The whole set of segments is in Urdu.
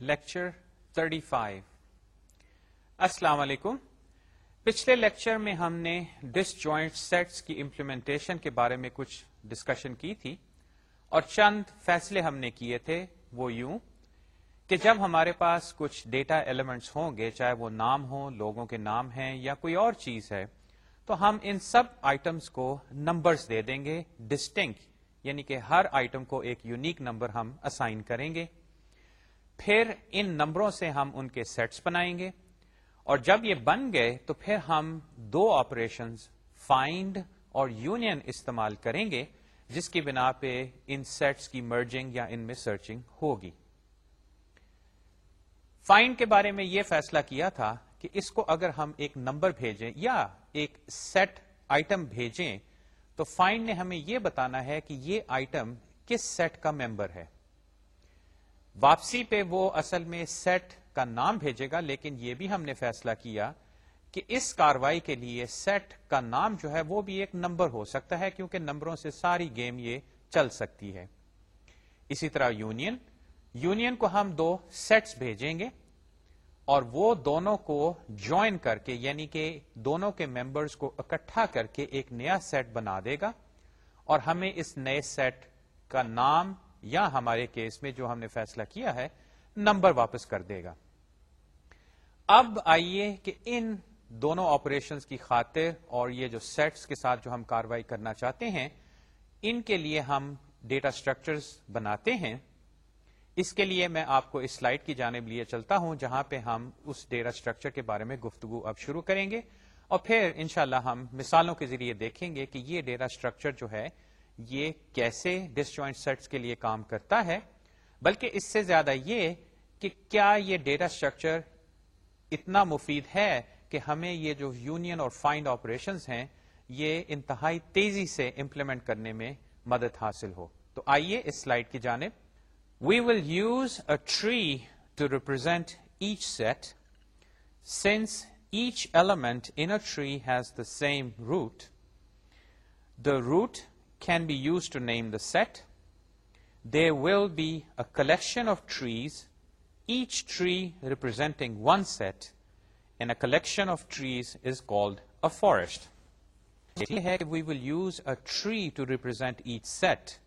لیکچر 35 السلام علیکم۔ پچھلے لیکچر میں ہم نے ڈس جوائنٹ سیٹس کی امپلیمنٹیشن کے بارے میں کچھ ڈسکشن کی تھی اور چند فیصلے ہم نے کیے تھے، وہ یوں کہ جب ہمارے پاس کچھ ڈیٹا ایلیمنٹس ہوں گے، چاہے وہ نام ہوں، لوگوں کے نام ہیں یا کوئی اور چیز ہے، تو ہم ان سب آئٹمس کو نمبرز دے دیں گے ڈسٹنک یعنی کہ ہر آئٹم کو ایک یونیک نمبر ہم اسائن کریں گے۔ پھر ان نمبروں سے ہم ان کے سیٹس بنائیں گے۔ اور جب یہ بن گئے تو پھر ہم دو آپریشن فائنڈ اور یونین استعمال کریں گے، جس کی بنا پہ ان سیٹس کی مرجنگ یا ان میں سرچنگ ہوگی۔ فائنڈ کے بارے میں یہ فیصلہ کیا تھا کہ اس کو اگر ہم ایک نمبر بھیجیں یا ایک سیٹ آئٹم بھیجیں، تو فائنڈ نے ہمیں یہ بتانا ہے کہ یہ آئٹم کس سیٹ کا ممبر ہے۔ واپسی پہ وہ اصل میں سیٹ کا نام بھیجے گا، لیکن یہ بھی ہم نے فیصلہ کیا کہ اس کاروائی کے لیے سیٹ کا نام جو ہے وہ بھی ایک نمبر ہو سکتا ہے، کیونکہ نمبروں سے ساری گیم یہ چل سکتی ہے۔ اسی طرح یونین یونین کو ہم دو سیٹس بھیجیں گے اور وہ دونوں کو جوائن کر کے یعنی کہ دونوں کے ممبرس کو اکٹھا کر کے ایک نیا سیٹ بنا دے گا اور ہمیں اس نئے سیٹ کا نام یا ہمارے کیس میں جو ہم نے فیصلہ کیا ہے، نمبر واپس کر دے گا۔ اب آئیے کہ ان دونوں آپریشنز کی خاطر اور یہ جو سیٹس کے ساتھ جو ہم کاروائی کرنا چاہتے ہیں، ان کے لیے ہم ڈیٹا اسٹرکچرز بناتے ہیں۔ اس کے لیے میں آپ کو اس سلائڈ کی جانب لیے چلتا ہوں، جہاں پہ ہم اس ڈیٹا اسٹرکچر کے بارے میں گفتگو اب شروع کریں گے۔ اور پھر انشاءاللہ ہم مثالوں کے ذریعے دیکھیں گے کہ یہ ڈیٹا اسٹرکچر جو ہے یہ کیسے ڈس جوائنٹ سیٹس کے لیے کام کرتا ہے، بلکہ اس سے زیادہ یہ کہ کیا یہ ڈیٹا اسٹرکچر اتنا مفید ہے کہ ہمیں یہ جو یونین اور فائنڈ آپریشنز ہیں، یہ انتہائی تیزی سے امپلیمنٹ کرنے میں مدد حاصل ہو۔ تو آئیے اس سلائڈ کی جانب۔ We will use a tree to represent each set since each element in tree has the same root the root can be used to name the set. There will be a collection of trees, each tree representing one set, and a collection of trees is called a forest. We will use a tree to represent each set,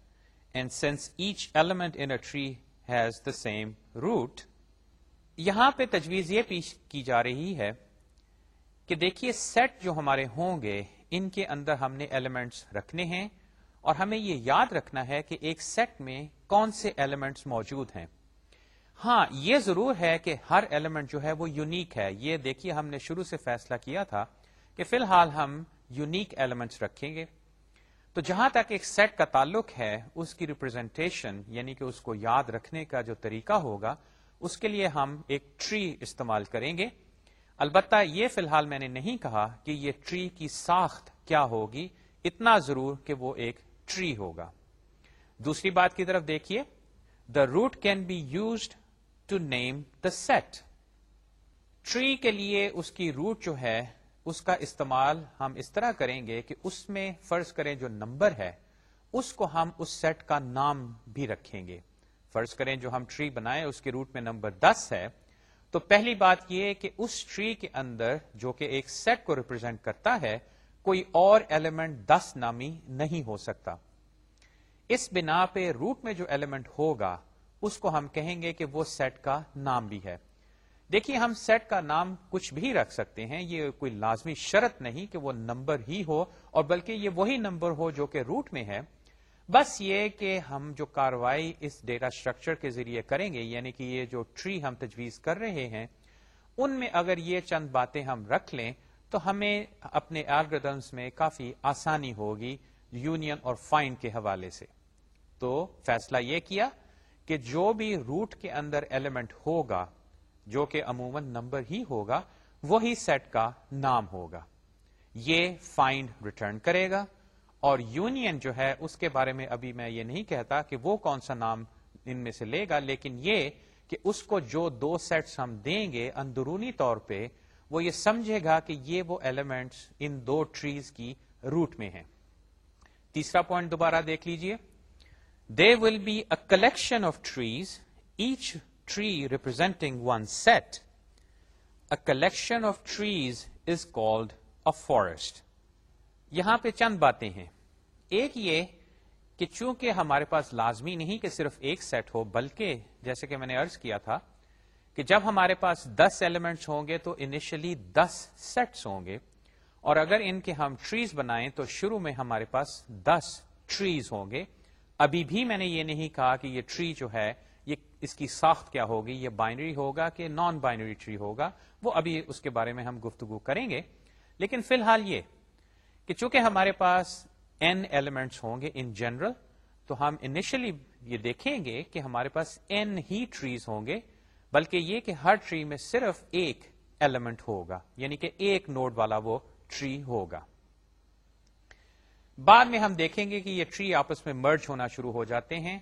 and since each element in a tree has the same root, یہاں پہ تجویز یہ پیش کی جا رہی ہے کہ دیکھیے سیٹ جو ہمارے ہوں گے ان کے اندر ہم نے ایلیمنٹس رکھنے ہیں اور ہمیں یہ یاد رکھنا ہے کہ ایک سیٹ میں کون سے ایلیمنٹس موجود ہیں۔ ہاں یہ ضرور ہے کہ ہر ایلیمنٹ جو ہے وہ یونیک ہے۔ یہ دیکھیے، ہم نے شروع سے فیصلہ کیا تھا کہ فی الحال ہم یونیک ایلیمنٹس رکھیں گے۔ تو جہاں تک ایک سیٹ کا تعلق ہے، اس کی ریپرزینٹیشن یعنی کہ اس کو یاد رکھنے کا جو طریقہ ہوگا، اس کے لیے ہم ایک ٹری استعمال کریں گے۔ البتہ یہ فی الحال میں نے نہیں کہا کہ یہ ٹری کی ساخت کیا ہوگی۔ اتنا ضرور کہ وہ ایک ٹری ہوگا۔ دوسری بات کی طرف دیکھیے the root can be used to name the set tree کے لیے اس کی روٹ جو ہے، اس کا استعمال ہم اس طرح کریں گے کہ اس میں فرض کریں جو نمبر ہے، اس کو ہم اس سیٹ کا نام بھی رکھیں گے۔ فرض کریں جو ہم ٹری بنائیں، اس کے روٹ میں نمبر دس ہے۔ تو پہلی بات یہ کہ اس ٹری کے اندر جو کہ ایک سیٹ کو ریپرزینٹ کرتا ہے کوئی اور ایلیمنٹ دس نامی نہیں ہو سکتا۔ اس بنا پہ روٹ میں جو ایلیمنٹ ہوگا، اس کو ہم کہیں گے کہ وہ سیٹ کا نام بھی ہے۔ دیکھیے، ہم سیٹ کا نام کچھ بھی رکھ سکتے ہیں، یہ کوئی لازمی شرط نہیں کہ وہ نمبر ہی ہو، اور بلکہ یہ وہی نمبر ہو جو کہ روٹ میں ہے۔ بس یہ کہ ہم جو کاروائی اس ڈیٹا اسٹرکچر کے ذریعے کریں گے یعنی کہ یہ جو ٹری ہم تجویز کر رہے ہیں، ان میں اگر یہ چند باتیں ہم رکھ لیں تو ہمیں اپنے الگریدمس میں کافی آسانی ہوگی یونین اور فائن کے حوالے سے۔ تو فیصلہ یہ کیا کہ جو بھی روٹ کے اندر ایلیمنٹ ہوگا، جو کہ عموماً نمبر ہی ہوگا، وہی سیٹ کا نام ہوگا۔ یہ فائنڈ ریٹرن کرے گا۔ اور یونین جو ہے، اس کے بارے میں ابھی میں یہ نہیں کہتا کہ وہ کون سا نام ان میں سے لے گا، لیکن یہ کہ اس کو جو دو سیٹس ہم دیں گے اندرونی طور پہ وہ یہ سمجھے گا کہ یہ وہ ایلیمنٹس ان دو ٹریز کی روٹ میں ہیں۔ تیسرا پوائنٹ دوبارہ دیکھ لیجیے۔ There will be a collection of trees each tree representing one set, a collection of trees is called a forest. یہاں پہ چند باتیں ہیں۔ ایک یہ کہ چونکہ ہمارے پاس لازمی نہیں کہ صرف ایک سیٹ ہو بلکہ جیسے کہ میں نے ارض کیا تھا کہ جب ہمارے پاس دس ایلیمنٹس ہوں گے تو انیشلی دس سیٹس ہوں گے اور اگر ان کے ہم ٹریز بنائیں تو شروع میں ہمارے پاس دس ٹریز ہوں گے۔ ابھی بھی میں نے یہ نہیں کہا کہ یہ ٹری جو ہے، یہ اس کی ساخت کیا ہوگی، یہ بائنری ہوگا کہ نان بائنری ٹری ہوگا۔ وہ ابھی اس کے بارے میں ہم گفتگو کریں گے۔ لیکن فی الحال یہ کہ چونکہ ہمارے پاس این ایلیمنٹس ہوں گے ان جنرل تو ہم انیشلی یہ دیکھیں گے کہ ہمارے پاس این ہی ٹریز ہوں گے۔ بلکہ یہ کہ ہر ٹری میں صرف ایک ایلیمنٹ ہوگا یعنی کہ ایک نوڈ والا وہ ٹری ہوگا۔ بعد میں ہم دیکھیں گے کہ یہ ٹری آپس میں مرج ہونا شروع ہو جاتے ہیں۔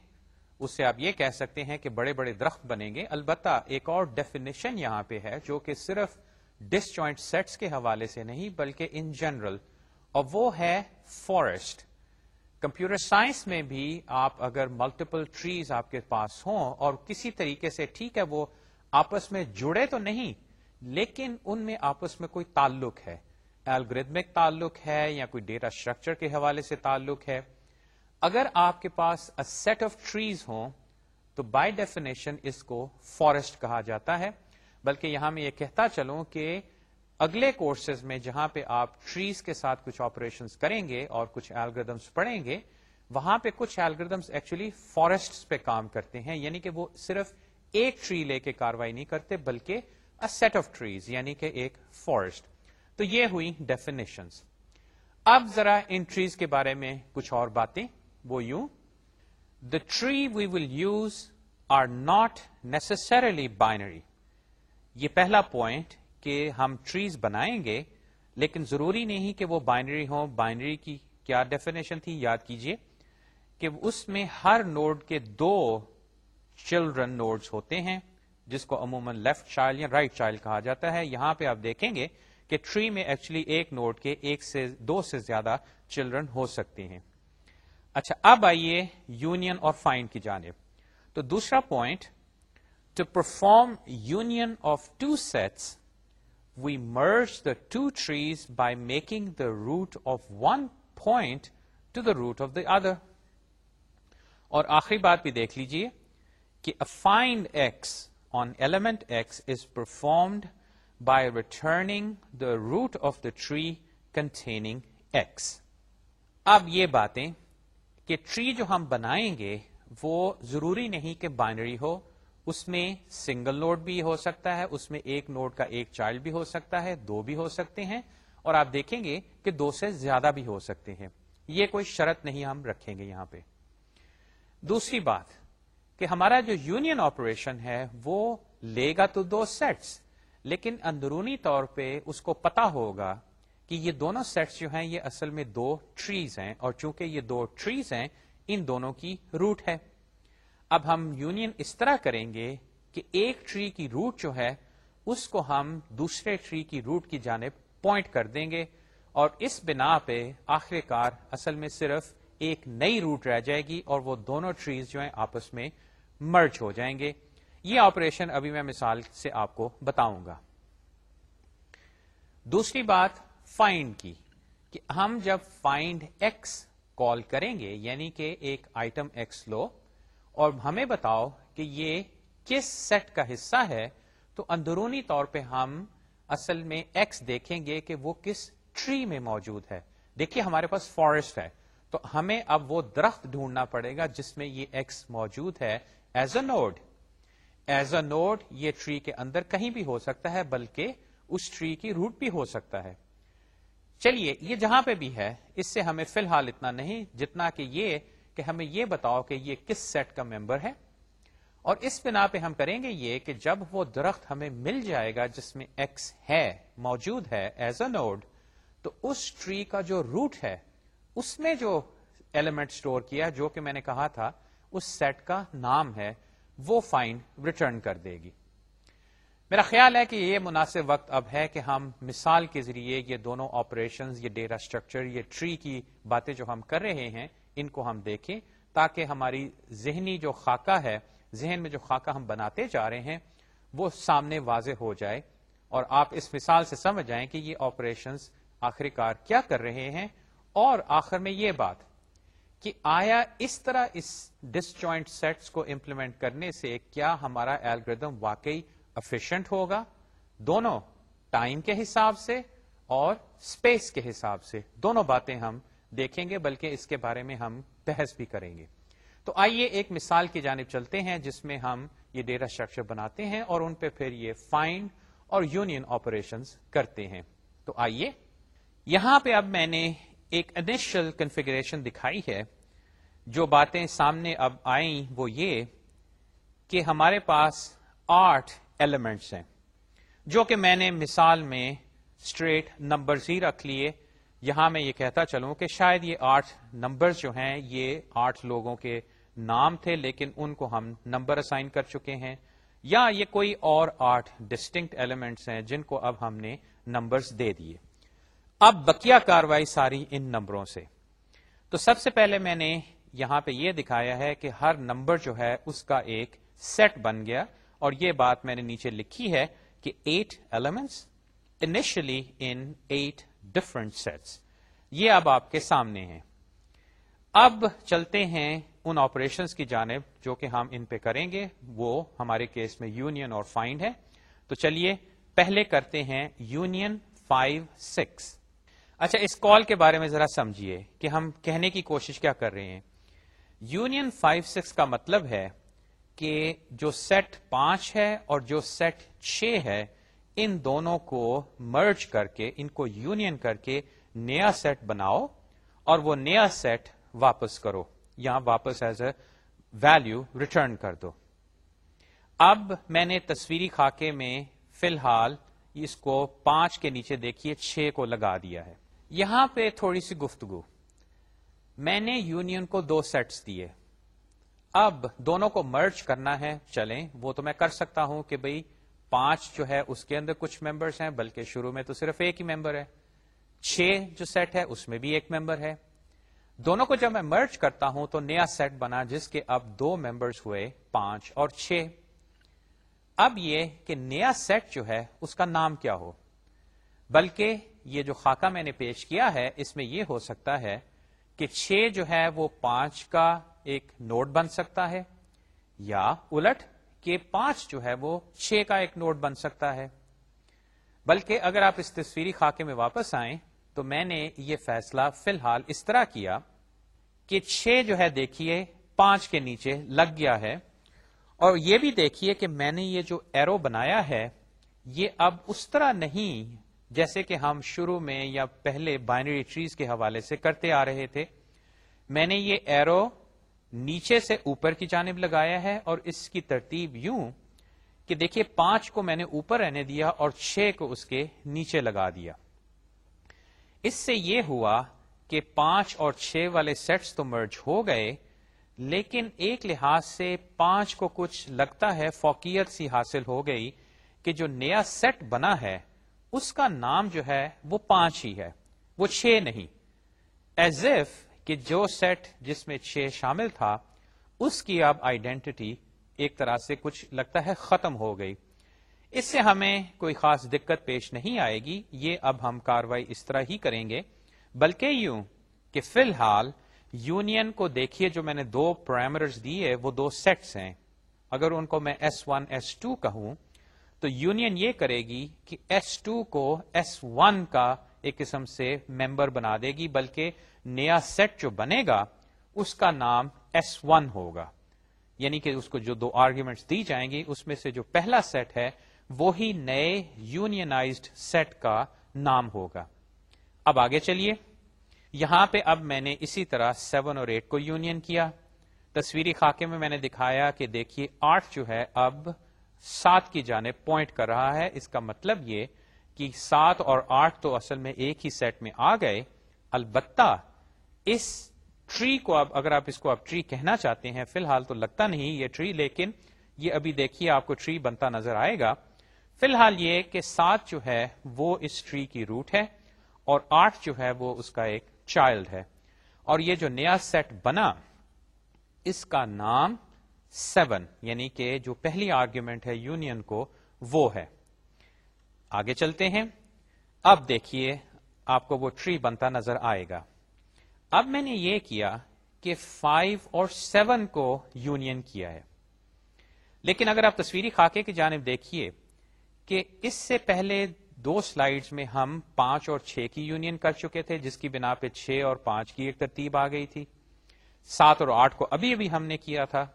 اس سے آپ یہ کہہ سکتے ہیں کہ بڑے بڑے درخت بنیں گے۔ البتہ ایک اور ڈیفینیشن یہاں پہ ہے جو کہ صرف ڈس جوائنٹ سیٹس کے حوالے سے نہیں، بلکہ ان جنرل اور وہ ہے فارسٹ کمپیوٹر سائنس میں بھی آپ اگر ملٹیپل ٹریز آپ کے پاس ہوں اور کسی طریقے سے ٹھیک ہے وہ آپس میں جڑے تو نہیں، لیکن ان میں آپس میں کوئی تعلق ہے۔ الگریدمک تعلق ہے یا کوئی ڈیٹا اسٹرکچر کے حوالے سے تعلق ہے۔ اگر آپ کے پاس سیٹ آف ٹریز ہوں، تو بائی ڈیفینیشن اس کو فارسٹ کہا جاتا ہے۔ بلکہ یہاں میں یہ کہتا چلوں کہ اگلے کورسز میں جہاں پہ آپ ٹریز کے ساتھ کچھ آپریشن کریں گے اور کچھ ایلگردمس پڑھیں گے، وہاں پہ کچھ ایلگردمس ایکچولی فارسٹ پہ کام کرتے ہیں۔ یعنی کہ وہ صرف ایک ٹری لے کے کاروائی نہیں کرتے، بلکہ سیٹ آف ٹریز یعنی کہ ایک فارسٹ تو یہ ہوئی ڈیفینیشنس اب ذرا ان ٹریز کے بارے میں کچھ اور باتیں، وہ یوں. The tree we will use are not necessarily binary یہ پہلا پوائنٹ کہ ہم ٹریز بنائیں گے، لیکن ضروری نہیں کہ وہ بائنری ہوں. بائنری کی کیا ڈیفینیشن تھی؟ یاد کیجیے کہ اس میں ہر نوڈ کے دو چلڈرن نوڈز ہوتے ہیں، جس کو عموماً لیفٹ چائلڈ یا رائٹ چائلڈ کہا جاتا ہے۔ یہاں پہ آپ دیکھیں گے کہ ٹری میں ایکچولی ایک نوڈ کے ایک سے دو سے زیادہ چلڈرن ہو سکتے ہیں۔ اچھا اب آئیے یونین اور فائن کی جانب۔ تو دوسرا point to perform union of two sets we merge the two trees by making the root of one point to the root of the other اور آخری بات بھی دیکھ لیجیے کہ find x on element x is performed by returning the root of the tree containing x اب یہ باتیں کہ ٹری جو ہم بنائیں گے وہ ضروری نہیں کہ بائنری ہو، اس میں سنگل نوڈ بھی ہو سکتا ہے، اس میں ایک نوڈ کا ایک چائلڈ بھی ہو سکتا ہے، دو بھی ہو سکتے ہیں۔ اور آپ دیکھیں گے کہ دو سے زیادہ بھی ہو سکتے ہیں۔ یہ کوئی شرط نہیں ہم رکھیں گے یہاں پہ۔ دوسری بات کہ ہمارا جو یونین آپریشن ہے وہ لے گا تو دو سیٹس، لیکن اندرونی طور پہ اس کو پتا ہوگا کہ یہ دونوں سیٹس جو ہیں، یہ اصل میں دو ٹریز ہیں اور چونکہ یہ دو ٹریز ہیں، ان دونوں کی روٹ ہے۔ اب ہم یونین اس طرح کریں گے کہ ایک ٹری کی روٹ جو ہے، اس کو ہم دوسرے ٹری کی روٹ کی جانب پوائنٹ کر دیں گے اور اس بنا پہ آخر کار اصل میں صرف ایک نئی روٹ رہ جائے گی اور وہ دونوں ٹریز جو ہیں آپس میں مرج ہو جائیں گے۔ یہ آپریشن ابھی میں مثال سے آپ کو بتاؤں گا۔ دوسری بات فائنڈ کی، کہ ہم جب فائنڈ ایکس کال کریں گے یعنی کہ ایک آئٹم ایکس لو، اور ہمیں بتاؤ کہ یہ کس سیٹ کا حصہ ہے، تو اندرونی طور پہ ہم اصل میں ایکس دیکھیں گے کہ وہ کس ٹری میں موجود ہے۔ دیکھیے ہمارے پاس فارسٹ ہے، تو ہمیں اب وہ درخت ڈھونڈنا پڑے گا جس میں یہ ایکس موجود ہے۔ As a node as a node یہ ٹری کے اندر کہیں بھی ہو سکتا ہے، بلکہ اس ٹری کی روٹ بھی ہو سکتا ہے۔ چلیے، یہ جہاں پہ بھی ہے، اس سے ہمیں فی الحال اتنا نہیں، جتنا کہ یہ، کہ ہمیں یہ بتاؤ کہ یہ کس سیٹ کا ممبر ہے۔ اور اس بنا پہ ہم کریں گے یہ کہ جب وہ درخت ہمیں مل جائے گا جس میں ایکس ہے، موجود ہے ایز اے نوڈ تو اس ٹری کا جو روٹ ہے، اس میں جو ایلیمنٹ اسٹور کیا، جو کہ میں نے کہا تھا اس سیٹ کا نام ہے، وہ فائن ریٹرن کر دے گی۔ میرا خیال ہے کہ یہ مناسب وقت اب ہے کہ ہم مثال کے ذریعے یہ دونوں آپریشن یہ ڈیٹا اسٹرکچر یہ ٹری کی باتیں جو ہم کر رہے ہیں، ان کو ہم دیکھیں تاکہ ہماری ذہنی جو خاکہ ہے، ذہن میں جو خاکہ ہم بناتے جا رہے ہیں، وہ سامنے واضح ہو جائے۔ اور آپ اس مثال سے سمجھ جائیں کہ یہ آپریشنز آخر کار کیا کر رہے ہیں۔ اور آخر میں یہ بات کہ آیا اس طرح اس ڈس جوائنٹ سیٹس کو امپلیمنٹ کرنے سے کیا ہمارا ایلگردم واقعی افیشنٹ ہوگا؟ دونوں ٹائم کے حساب سے اور اسپیس کے حساب سے. دونوں باتیں ہم دیکھیں گے، بلکہ اس کے بارے میں ہم بحث بھی کریں گے. تو آئیے ایک مثال کی جانب چلتے ہیں، جس میں ہم یہ ڈیٹا اسٹرکچر بناتے ہیں اور ان پہ پھر یہ فائنڈ اور یونین آپریشن کرتے ہیں. تو آئیے، یہاں پہ اب میں نے ایک انیشل کنفیگریشن دکھائی ہے۔ جو باتیں سامنے اب آئیں وہ یہ کہ ہمارے پاس آٹھ ایلیمنٹس ہیں۔ جو کہ میں نے مثال میں اسٹریٹ نمبر ہی رکھ لیے۔ یہاں میں یہ کہتا چلوں کہ شاید یہ آٹھ نمبر جو ہیں، یہ آٹھ لوگوں کے نام تھے، لیکن ان کو ہم نمبر اسائن کر چکے ہیں۔ یا یہ کوئی اور آٹھ ڈسٹنکٹ ایلیمنٹس ہیں جن کو اب ہم نے نمبرز دے دیے۔ اب بکیا کاروائی ساری ان نمبروں سے۔ تو سب سے پہلے میں نے یہاں پہ یہ دکھایا ہے کہ ہر نمبر جو ہے اس کا ایک سیٹ بن گیا اور یہ بات میں نے نیچے لکھی ہے کہ eight elements initially in eight different sets یہ اب آپ کے سامنے ہیں۔ اب چلتے ہیں ان آپریشنس کی جانب جو کہ ہم ان پہ کریں گے۔ وہ ہمارے کیس میں یونین اور فائنڈ ہے۔ تو چلیے پہلے کرتے ہیں یونین فائیو سکس اچھا اس کال کے بارے میں ذرا سمجھیے کہ ہم کہنے کی کوشش کیا کر رہے ہیں۔ یونین فائیو سکس کا مطلب ہے کہ جو سیٹ پانچ ہے اور جو سیٹ چھ ہے، ان دونوں کو مرج کر کے، ان کو یونین کر کے نیا سیٹ بناؤ اور وہ نیا سیٹ واپس کرو۔ یہاں واپس ایز اے ویلو ریٹرن کر دو۔ اب میں نے تصویری خاکے میں فی الحال اس کو پانچ کے نیچے دیکھیے، چھ کو لگا دیا ہے۔ یہاں پہ تھوڑی سی گفتگو۔ میں نے یونین کو دو سیٹس دیے۔ اب دونوں کو مرچ کرنا ہے، چلیں، وہ تو میں کر سکتا ہوں کہ بھئی پانچ جو ہے اس کے اندر کچھ ممبرس ہیں، بلکہ شروع میں تو صرف ایک ہی ممبر ہے۔ چھ جو سیٹ ہے، اس میں بھی ایک ممبر ہے۔ دونوں کو جب میں مرچ کرتا ہوں تو نیا سیٹ بنا، جس کے اب دو ممبرس ہوئے، پانچ اور چھ۔ اب یہ کہ نیا سیٹ جو ہے، اس کا نام کیا ہو؟ بلکہ یہ جو خاکہ میں نے پیش کیا ہے، اس میں یہ ہو سکتا ہے کہ چھ جو ہے وہ پانچ کا ایک نوٹ بن سکتا ہے، یا الٹ کہ پانچ جو ہے وہ چھ کا ایک نوٹ بن سکتا ہے۔ بلکہ اگر آپ اس تصویری خاکے میں واپس آئیں تو میں نے یہ فیصلہ فی الحال اس طرح کیا کہ چھ جو ہے دیکھیے پانچ کے نیچے لگ گیا ہے۔ اور یہ بھی دیکھیے کہ میں نے یہ جو ایرو بنایا ہے، یہ اب اس طرح نہیں جیسے کہ ہم شروع میں یا پہلے بائنری ٹریز کے حوالے سے کرتے آ رہے تھے، میں نے یہ ایرو نیچے سے اوپر کی جانب لگایا ہے اور اس کی ترتیب یوں کہ دیکھیے پانچ کو میں نے اوپر رہنے دیا اور چھ کو اس کے نیچے لگا دیا۔ اس سے یہ ہوا کہ پانچ اور چھ والے سیٹس تو مرج ہو گئے، لیکن ایک لحاظ سے پانچ کو کچھ لگتا ہے فوکیت سی حاصل ہو گئی کہ جو نیا سیٹ بنا ہے اس کا نام جو ہے وہ پانچ ہی ہے، وہ چھ نہیں۔ ایز ایف کہ جو سیٹ جس میں چھ شامل تھا، اس کی اب آئیڈینٹی ایک طرح سے کچھ لگتا ہے ختم ہو گئی۔ اس سے ہمیں کوئی خاص دقت پیش نہیں آئے گی، یہ اب ہم کاروائی اس طرح ہی کریں گے۔ بلکہ یوں کہ فی الحال یونین کو دیکھیے، جو میں نے دو پرائمرز دیے، وہ دو سیٹس ہیں۔ اگر ان کو میں ایس ون ایس ٹو کہوں تو یونین یہ کرے گی کہ ایس ٹو کو ایس ون کا ایک قسم سے ممبر بنا دے گی، بلکہ نیا سیٹ جو بنے گا، اس کا نام ایس ون ہوگا۔ یعنی کہ اس کو جو دو آرگیومنٹس دی جائیں گی، اس میں سے جو پہلا سیٹ ہے، وہی نئے یونینائزڈ سیٹ کا نام ہوگا۔ اب آگے چلیے۔ یہاں پہ اب میں نے اسی طرح سیون اور ایٹ کو یونین کیا۔ تصویری خاکے میں میں نے دکھایا کہ دیکھیے آٹھ جو ہے، اب سات کی جانب پوائنٹ کر رہا ہے۔ اس کا مطلب یہ کہ سات اور آٹھ تو اصل میں ایک ہی سیٹ میں آ گئے۔ البتہ اس ٹری کو اب اگر آپ اس کو اب ٹری کہنا چاہتے ہیں، فی الحال تو لگتا نہیں یہ ٹری لیکن یہ ابھی دیکھیے آپ کو ٹری بنتا نظر آئے گا۔ فی الحال یہ کہ سات جو ہے وہ اس ٹری کی روٹ ہے اور آٹھ جو ہے وہ اس کا ایک چائلڈ ہے۔ اور یہ جو نیا سیٹ بنا، اس کا نام سیون یعنی کہ جو پہلی آرگیومنٹ ہے یونین کو، وہ ہے۔ آگے چلتے ہیں۔ اب دیکھیے، آپ کو وہ ٹری بنتا نظر آئے گا۔ اب میں نے یہ کیا کہ فائیو اور سیون کو یونین کیا ہے۔ لیکن اگر آپ تصویری خاکے کی جانب دیکھیے کہ اس سے پہلے دو سلائیڈز میں ہم پانچ اور چھ کی یونین کر چکے تھے، جس کی بنا پہ چھ اور پانچ کی ایک ترتیب آ گئی تھی۔ سات اور آٹھ کو ابھی ابھی ہم نے کیا تھا۔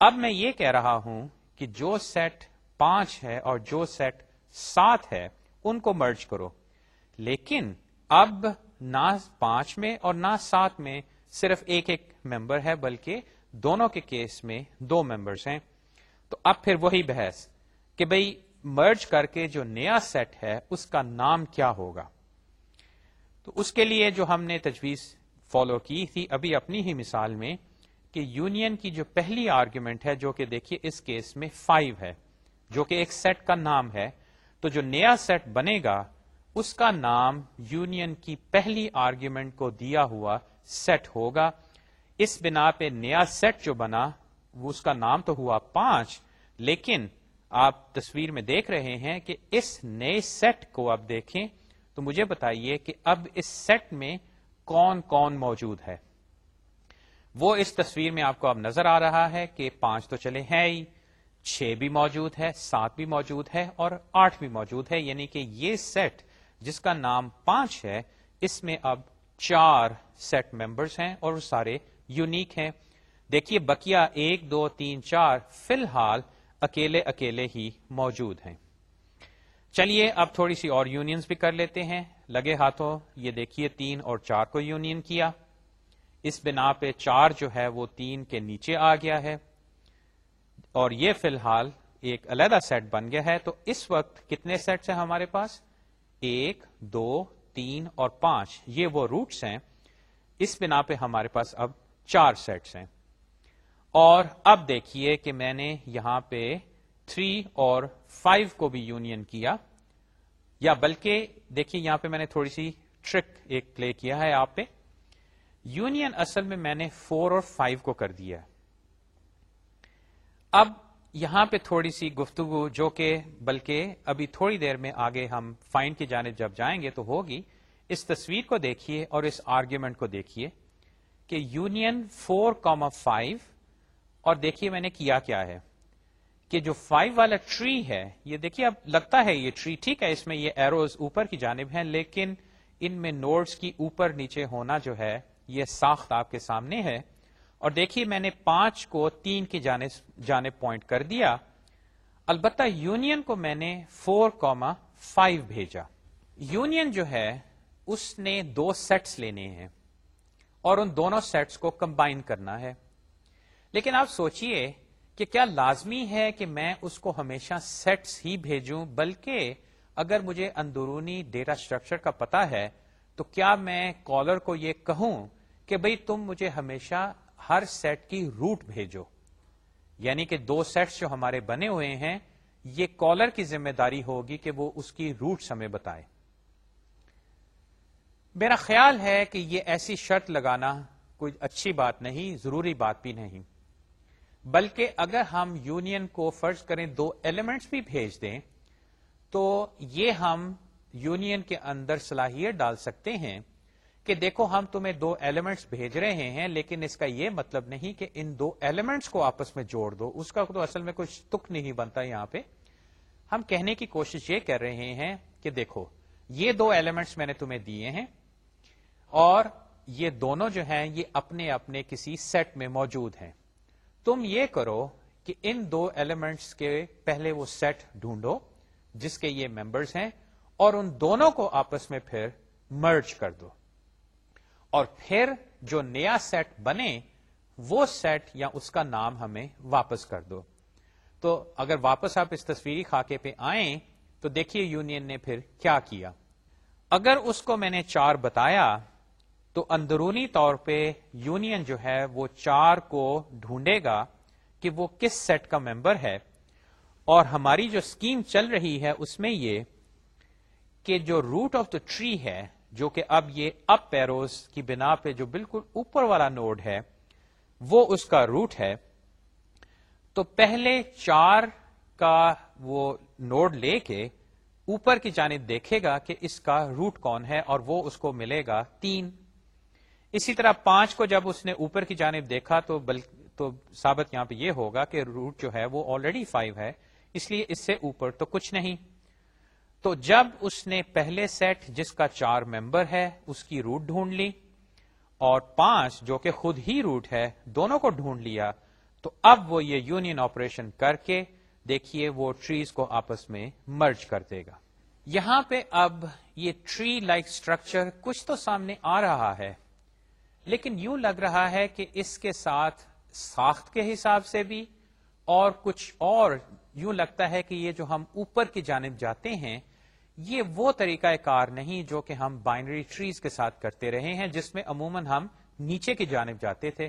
اب میں یہ کہہ رہا ہوں کہ جو سیٹ پانچ ہے اور جو سیٹ سات ہے، ان کو مرج کرو۔ لیکن اب نہ پانچ میں اور نہ سات میں صرف ایک ایک ممبر ہے، بلکہ دونوں کے کیس میں دو ممبرس ہیں۔ تو اب پھر وہی بحث کہ بھئی مرج کر کے جو نیا سیٹ ہے، اس کا نام کیا ہوگا۔ تو اس کے لیے جو ہم نے تجویز فالو کی تھی، ابھی اپنی ہی مثال میں کہ یونین کی جو پہلی آرگیومنٹ ہے جو کہ دیکھیے اس کیس میں فائیو ہے، جو کہ ایک سیٹ کا نام ہے، تو جو نیا سیٹ بنے گا، اس کا نام یونین کی پہلی آرگیومنٹ کو دیا ہوا سیٹ ہوگا۔ اس بنا پہ نیا سیٹ جو بنا، وہ اس کا نام تو ہوا پانچ، لیکن آپ تصویر میں دیکھ رہے ہیں کہ اس نئے سیٹ کو اب دیکھیں تو مجھے بتائیے کہ اب اس سیٹ میں کون کون موجود ہے۔ وہ اس تصویر میں آپ کو اب نظر آ رہا ہے کہ پانچ تو چلے ہیں ہی، چھ بھی موجود ہے، سات بھی موجود ہے اور آٹھ بھی موجود ہے یعنی کہ یہ سیٹ جس کا نام پانچ ہے، اس میں اب چار سیٹ ممبرس ہیں اور وہ سارے یونیک ہیں۔ دیکھیے بکیا ایک، دو، تین، چار فی الحال اکیلے اکیلے ہی موجود ہیں۔ چلیے اب تھوڑی سی اور یونینز بھی کر لیتے ہیں۔ لگے ہاتھوں یہ دیکھیے تین اور چار کو یونین کیا۔ اس بنا پہ چار جو ہے وہ تین کے نیچے آ گیا ہے۔ اور یہ فی الحال ایک علیحدہ سیٹ بن گیا ہے۔ تو اس وقت کتنے سیٹس ہیں ہمارے پاس؟ ایک، دو، تین اور پانچ۔ یہ وہ روٹس ہیں۔ اس بنا پہ ہمارے پاس اب چار سیٹس ہیں۔ اور اب دیکھیے کہ میں نے یہاں پہ تھری اور فائیو کو بھی یونین کیا۔ یا بلکہ دیکھیے یہاں پہ میں نے تھوڑی سی ٹرک ایک پلے کیا ہے آپ پہ۔ یونین اصل میں میں نے فور اور فائیو کو کر دیا اب یہاں پہ تھوڑی سی گفتگو جو کہ بلکہ ابھی تھوڑی دیر میں آگے ہم فائن کی جانب جب جائیں گے تو ہوگی۔ اس تصویر کو دیکھیے اور اس آرگیومنٹ کو دیکھیے کہ یونین فور کاما فائیو اور دیکھیے میں نے کیا کیا ہے کہ جو فائیو والا ٹری ہے، یہ دیکھیے اب لگتا ہے یہ ٹری ٹھیک ہے، اس میں یہ ایروز اوپر کی جانب ہیں، لیکن ان میں نوٹس کی اوپر نیچے ہونا جو ہے یہ ساخت آپ کے سامنے ہے۔ اور دیکھیے میں نے پانچ کو تین کی جانب جانب پوائنٹ کر دیا۔ البتہ یونین کو میں نے فور کوما فائیو بھیجا۔ یونین جو ہے، اس نے دو سیٹس لینے ہیں۔ اور ان دونوں سیٹس کو کمبائن کرنا ہے۔ لیکن آپ سوچئے کہ کیا لازمی ہے کہ میں اس کو ہمیشہ سیٹس ہی بھیجوں؟ بلکہ اگر مجھے اندرونی ڈیٹا اسٹرکچر کا پتا ہے، تو کیا میں کالر کو یہ کہوں کہ بھئی تم مجھے ہمیشہ ہر سیٹ کی روٹ بھیجو۔ یعنی کہ دو سیٹس جو ہمارے بنے ہوئے ہیں، یہ کالر کی ذمہ داری ہوگی کہ وہ اس کی روٹس ہمیں بتائے میرا خیال ہے کہ یہ ایسی شرط لگانا کوئی اچھی بات نہیں، ضروری بات بھی نہیں۔ بلکہ اگر ہم یونین کو فرض کریں دو ایلیمنٹس بھی بھیج دیں، تو یہ ہم یونین کے اندر صلاحیت ڈال سکتے ہیں۔ کہ دیکھو ہم تمہیں دو ایلیمنٹس بھیج رہے ہیں، لیکن اس کا یہ مطلب نہیں کہ ان دو ایلیمنٹس کو آپس میں جوڑ دو۔ اس کا تو اصل میں کچھ تک نہیں بنتا یہاں پہ۔ ہم کہنے کی کوشش یہ کر رہے ہیں کہ دیکھو، یہ دو ایلیمنٹس میں نے تمہیں دیے ہیں اور یہ دونوں جو ہیں، یہ اپنے اپنے کسی سیٹ میں موجود ہیں۔ تم یہ کرو کہ ان دو ایلیمنٹس کے پہلے وہ سیٹ ڈھونڈو، جس کے یہ ممبرس ہیں، اور ان دونوں کو آپس میں پھر مرج کر دو۔ اور پھر جو نیا سیٹ بنے، وہ سیٹ یا اس کا نام ہمیں واپس کر دو۔ تو اگر واپس آپ اس تصویری خاکے پہ آئیں، تو دیکھیے یونین نے پھر کیا کیا۔ اگر اس کو میں نے چار بتایا، تو اندرونی طور پہ یونین جو ہے، وہ چار کو ڈھونڈے گا کہ وہ کس سیٹ کا ممبر ہے۔ اور ہماری جو اسکیم چل رہی ہے، اس میں یہ کہ جو روٹ آف دا ٹری ہے جو کہ اب یہ اپ پیروز کی بنا پہ جو بالکل اوپر والا نوڈ ہے، وہ اس کا روٹ ہے۔ تو پہلے چار کا وہ نوڈ لے کے اوپر کی جانب دیکھے گا کہ اس کا روٹ کون ہے اور وہ اس کو ملے گا تین۔ اسی طرح پانچ کو جب اس نے اوپر کی جانب دیکھا تو بل، تو ثابت یہاں پہ یہ ہوگا کہ روٹ جو ہے وہ آلریڈی فائیو ہے، اس لیے اس سے اوپر تو کچھ نہیں۔ تو جب اس نے پہلے سیٹ جس کا چار ممبر ہے، اس کی روٹ ڈھونڈ لی اور پانچ جو کہ خود ہی روٹ ہے، دونوں کو ڈھونڈ لیا، تو اب وہ یہ یونین آپریشن کر کے دیکھیے وہ ٹریز کو آپس میں مرج کر دے گا۔ یہاں پہ اب یہ ٹری لائک اسٹرکچر کچھ تو سامنے آ رہا ہے، لیکن یوں لگ رہا ہے کہ اس کے ساتھ ساخت کے حساب سے بھی اور کچھ اور یوں لگتا ہے کہ یہ جو ہم اوپر کی جانب جاتے ہیں یہ وہ طریقہ کار نہیں جو کہ ہم بائنری ٹریز کے ساتھ کرتے رہے ہیں جس میں عموماً ہم نیچے کی جانب جاتے تھے۔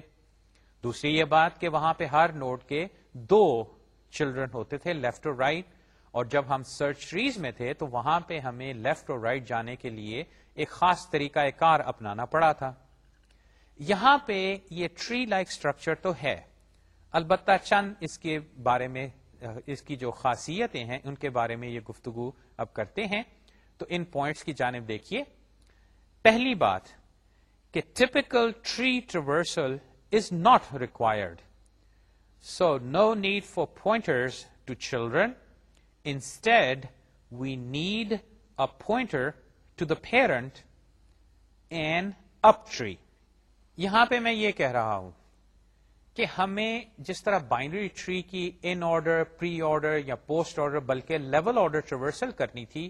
دوسری یہ بات کہ وہاں پہ ہر نوڈ کے دو چلڈرن ہوتے تھے لیفٹ اور رائٹ اور جب ہم سرچ ٹریز میں تھے تو وہاں پہ ہمیں لیفٹ اور رائٹ جانے کے لیے ایک خاص طریقہ کار اپنانا پڑا تھا۔ یہاں پہ یہ ٹری لائک اسٹرکچر تو ہے، البتہ چند اس کے بارے میں اس کی جو خاصیتیں ہیں، ان کے بارے میں یہ گفتگو اب کرتے ہیں۔ تو ان پوائنٹس کی جانب دیکھیے۔ پہلی بات کہ typical tree traversal is not required so no need for pointers to children instead we need a pointer to the parent and up tree یہاں پہ میں یہ کہہ رہا ہوں کہ ہمیں جس طرح بائنری ٹری کی ان آرڈر، پری آرڈر یا پوسٹ آرڈر، بلکہ لیول آرڈر ٹریورسل کرنی تھی،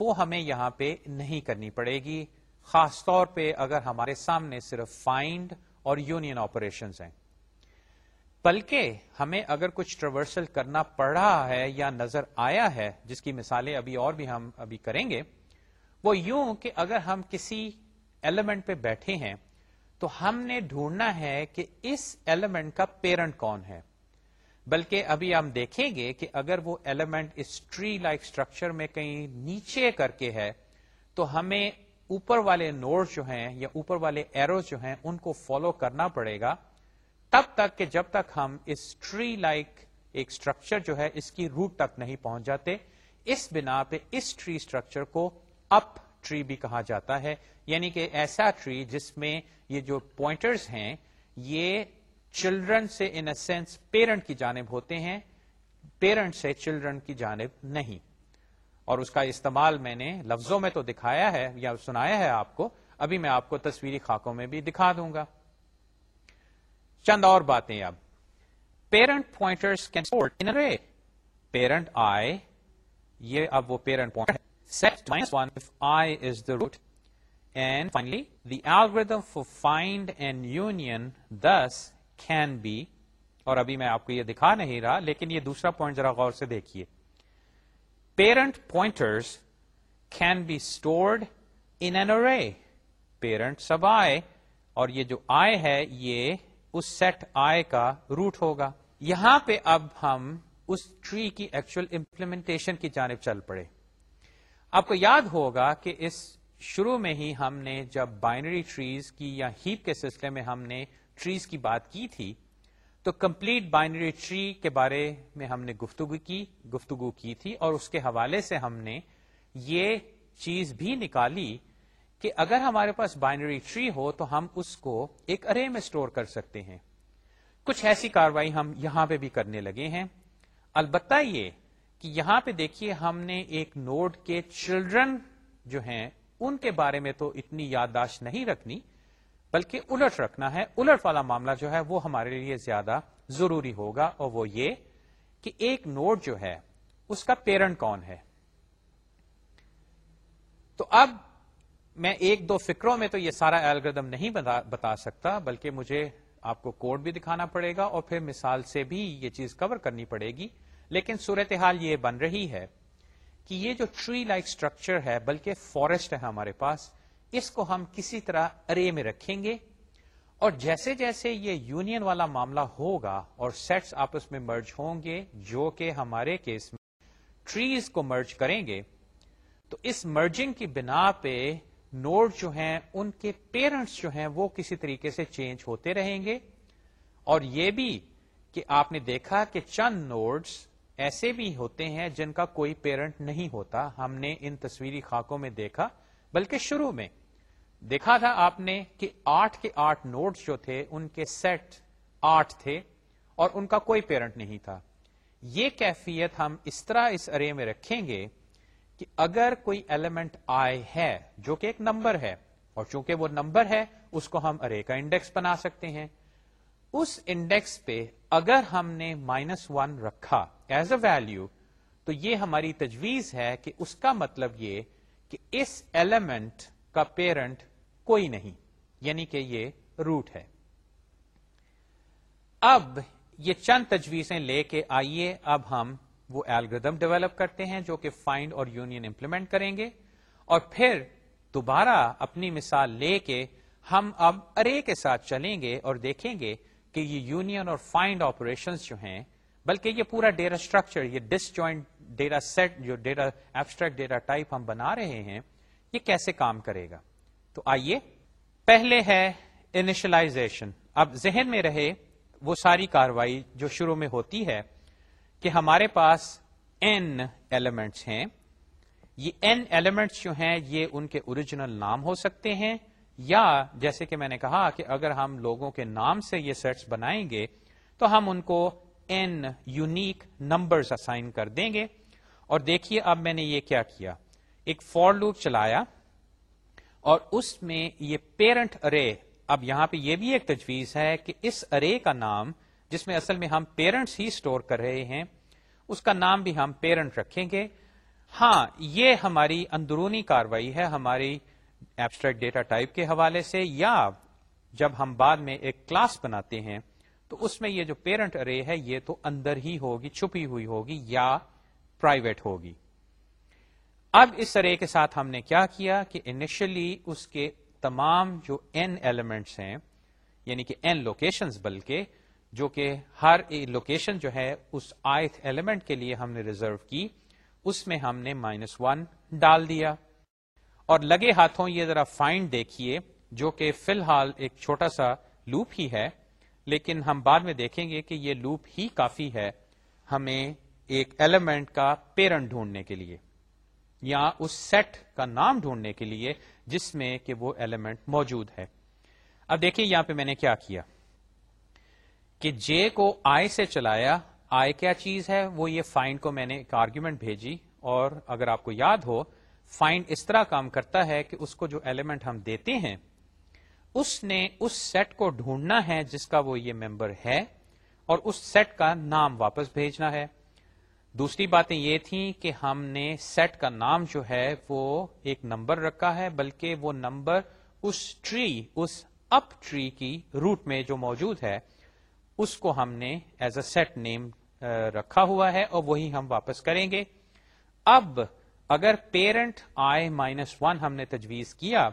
وہ ہمیں یہاں پہ نہیں کرنی پڑے گی۔ خاص طور پہ اگر ہمارے سامنے صرف فائنڈ اور یونین آپریشن ہیں۔ بلکہ ہمیں اگر کچھ ٹریورسل کرنا پڑ رہا ہے یا نظر آیا ہے، جس کی مثالیں ابھی اور بھی ہم ابھی کریں گے، وہ یوں کہ اگر ہم کسی ایلیمنٹ پہ بیٹھے ہیں تو ہم نے ڈھونڈنا ہے کہ اس ایلیمنٹ کا پیرنٹ کون ہے۔ بلکہ ابھی ہم دیکھیں گے کہ اگر وہ ایلیمنٹ اس ٹری لائک اسٹرکچر میں کہیں نیچے کر کے ہے، تو ہمیں اوپر والے نوڈ جو ہیں یا اوپر والے ایروز جو ہیں، ان کو فالو کرنا پڑے گا۔ تب تک کہ جب تک ہم اس ٹری لائک ایک اسٹرکچر جو ہے، اس کی روٹ تک نہیں پہنچ جاتے، اس بنا پہ اس ٹری اسٹرکچر کو اپ ٹری بھی کہا جاتا ہے۔ یعنی کہ ایسا ٹری جس میں یہ جو پوائنٹرز ہیں، یہ چلڈرن سے ان اے سینس پیرنٹ کی جانب ہوتے ہیں۔ پیرنٹ سے چلڈرن کی جانب نہیں۔ اور اس کا استعمال میں نے لفظوں میں تو دکھایا ہے یا سنایا ہے آپ کو۔ ابھی میں آپ کو تصویری خاکوں میں بھی دکھا دوں گا۔ چند اور باتیں اب۔ Parent pointers can array parent i یہ اب وہ parent point set minus 1 if i is the root. And finally, the algorithm for find and union thus can be اور ابھی میں آپ کو یہ دکھا نہیں رہا لیکن یہ دوسرا پوائنٹ ذرا غور سے دیکھیے۔ Parent pointers can be stored in an array parent sub i اور یہ جو آئے ہے یہ اس سیٹ آئے کا روٹ ہوگا۔ یہاں پہ اب ہم اس ٹری کی ایکچوئل امپلیمنٹیشن کی جانب چل پڑے۔ آپ کو یاد ہوگا کہ اس شروع میں ہی ہم نے جب بائنری ٹریز کی یا ہیپ کے سلسلے میں ہم نے ٹریز کی بات کی تھی، تو کمپلیٹ بائنری ٹری کے بارے میں ہم نے گفتگو کی گفتگو کی تھی اور اس کے حوالے سے ہم نے یہ چیز بھی نکالی کہ اگر ہمارے پاس بائنری ٹری ہو تو ہم اس کو ایک ارے میں اسٹور کر سکتے ہیں۔ کچھ ایسی کاروائی ہم یہاں پہ بھی کرنے لگے ہیں۔ البتہ یہ کہ یہاں پہ دیکھیے ہم نے ایک نوڈ کے چلڈرن جو ہیں، ان کے بارے میں تو اتنی یادداشت نہیں رکھنی، بلکہ الٹ رکھنا ہے۔ الٹ والا معاملہ جو ہے، وہ ہمارے لیے زیادہ ضروری ہوگا۔ اور وہ یہ کہ ایک نوڈ جو ہے، اس کا پیرنٹ کون ہے؟ تو اب میں ایک دو فکروں میں تو یہ سارا الگردم نہیں بتا سکتا، بلکہ مجھے آپ کو کوڈ بھی دکھانا پڑے گا اور پھر مثال سے بھی یہ چیز کور کرنی پڑے گی۔ لیکن صورتحال یہ بن رہی ہے کہ یہ جو ٹری لائک اسٹرکچر ہے، بلکہ فارسٹ ہے ہمارے پاس، اس کو ہم کسی طرح ارے میں رکھیں گے اور جیسے جیسے یہ یونین والا معاملہ ہوگا اور سیٹس آپس میں مرج ہوں گے، جو کہ ہمارے کیس میں ٹریز کو مرج کریں گے، تو اس مرجنگ کی بنا پہ نوڈ جو ہیں، ان کے پیرنٹس جو ہیں، وہ کسی طریقے سے چینج ہوتے رہیں گے اور یہ بھی کہ آپ نے دیکھا کہ چند نوڈز ایسے بھی ہوتے ہیں جن کا کوئی پیرنٹ نہیں ہوتا۔ ہم نے ان تصویری خاکوں میں دیکھا، بلکہ شروع میں۔ دیکھا تھا آپ نے کہ آٹھ کے آٹھ نوٹس جو تھے، ان کے سیٹ آٹھ تھے اور ان کا کوئی پیرنٹ نہیں تھا۔ یہ کیفیت ہم اس طرح اس ارے میں رکھیں گے کہ اگر کوئی ایلیمنٹ آئے ہے جو کہ ایک نمبر ہے اور چونکہ وہ نمبر ہے، اس کو ہم ارے کا انڈیکس بنا سکتے ہیں۔ اس انڈیکس پہ اگر ہم نے مائنس ون رکھا ایز اے ویلو تو یہ ہماری تجویز ہے کہ اس کا مطلب یہ کہ اس ایلیمنٹ کا پیرنٹ کوئی نہیں یعنی کہ یہ روٹ ہے۔ اب یہ چند تجویزیں لے کے آئیے، اب ہم وہ ایلگردم ڈیولپ کرتے ہیں جو کہ فائنڈ اور یونین امپلیمنٹ کریں گے۔ اور پھر دوبارہ اپنی مثال لے کے ہم اب ارے کے ساتھ چلیں گے اور دیکھیں گے کہ یہ یونین اور فائنڈ آپریشن جو ہیں، بلکہ یہ پورا ڈیٹا اسٹرکچر یہ ڈس جوائنٹ ڈیٹا سیٹ جو ڈیٹا ایبسٹریکٹ ڈیٹا ٹائپ ہم بنا رہے ہیں، یہ کیسے کام کرے گا؟ تو آئیے، پہلے ہے انیشلائزیشن اب ذہن میں رہے وہ ساری کاروائی جو شروع میں ہوتی ہے کہ ہمارے پاس این ایلیمنٹس ہیں۔ یہ این ایلیمنٹس جو ہیں، یہ ان کے اوریجنل نام ہو سکتے ہیں یا جیسے کہ میں نے کہا کہ اگر ہم لوگوں کے نام سے یہ سیٹس بنائیں گے تو ہم ان کو این یونیک نمبرز اسائن کر دیں گے۔ اور دیکھیے اب میں نے یہ کیا کیا۔ ایک فور لوپ چلایا اور اس میں یہ پیرنٹ ارے اب یہاں پہ یہ بھی ایک تجویز ہے کہ اس ارے کا نام جس میں اصل میں ہم پیرنٹس ہی سٹور کر رہے ہیں، اس کا نام بھی ہم پیرنٹ رکھیں گے۔ ہاں یہ ہماری اندرونی کاروائی ہے، ہماری ایبسٹریکٹ ڈیٹا ٹائپ کے حوالے سے، یا جب ہم بعد میں ایک کلاس بناتے ہیں، تو اس میں یہ جو پیرنٹ ارے ہے، یہ تو اندر ہی ہوگی، چھپی ہوئی ہوگی یا پرائیویٹ ہوگی۔ اب اس ارے کے ساتھ ہم نے کیا کیا کہ انیشلی اس کے تمام جو این ایلیمنٹس ہیں یعنی کہ این لوکیشنز بلکہ، جو کہ ہر لوکیشن جو ہے، اس آئتھ ایلیمنٹ کے لیے ہم نے ریزرو کی، اس میں ہم نے مائنس ون ڈال دیا۔ اور لگے ہاتھوں یہ ذرا فائنڈ دیکھیے، جو کہ فی الحال ایک چھوٹا سا لوپ ہی ہے، لیکن ہم بعد میں دیکھیں گے کہ یہ لوپ ہی کافی ہے ہمیں ایک ایلیمنٹ کا پیرنٹ ڈھونڈنے کے لیے، یا اس سیٹ کا نام ڈھونڈنے کے لیے، جس میں کہ وہ ایلیمنٹ موجود ہے۔ اب دیکھیے یہاں پہ میں نے کیا کیا۔ کہ جے کو آئی سے چلایا آئی کیا چیز ہے؟ وہ یہ فائنڈ کو میں نے ایک آرگیومنٹ بھیجی، اور اگر آپ کو یاد ہو فائنڈ اس طرح کام کرتا ہے کہ اس کو جو ایلیمنٹ ہم دیتے ہیں، اس نے اس سیٹ کو ڈھونڈنا ہے جس کا وہ یہ ممبر ہے اور اس سیٹ کا نام واپس بھیجنا ہے۔ دوسری باتیں یہ تھیں کہ ہم نے سیٹ کا نام جو ہے وہ ایک نمبر رکھا ہے، بلکہ وہ نمبر اس ٹری اس اپ ٹری کی روٹ میں جو موجود ہے، اس کو ہم نے ایز اے سیٹ نیم رکھا ہوا ہے اور وہی ہم واپس کریں گے۔ اب اگر پیرنٹ آئی مائنس ون ہم نے تجویز کیا،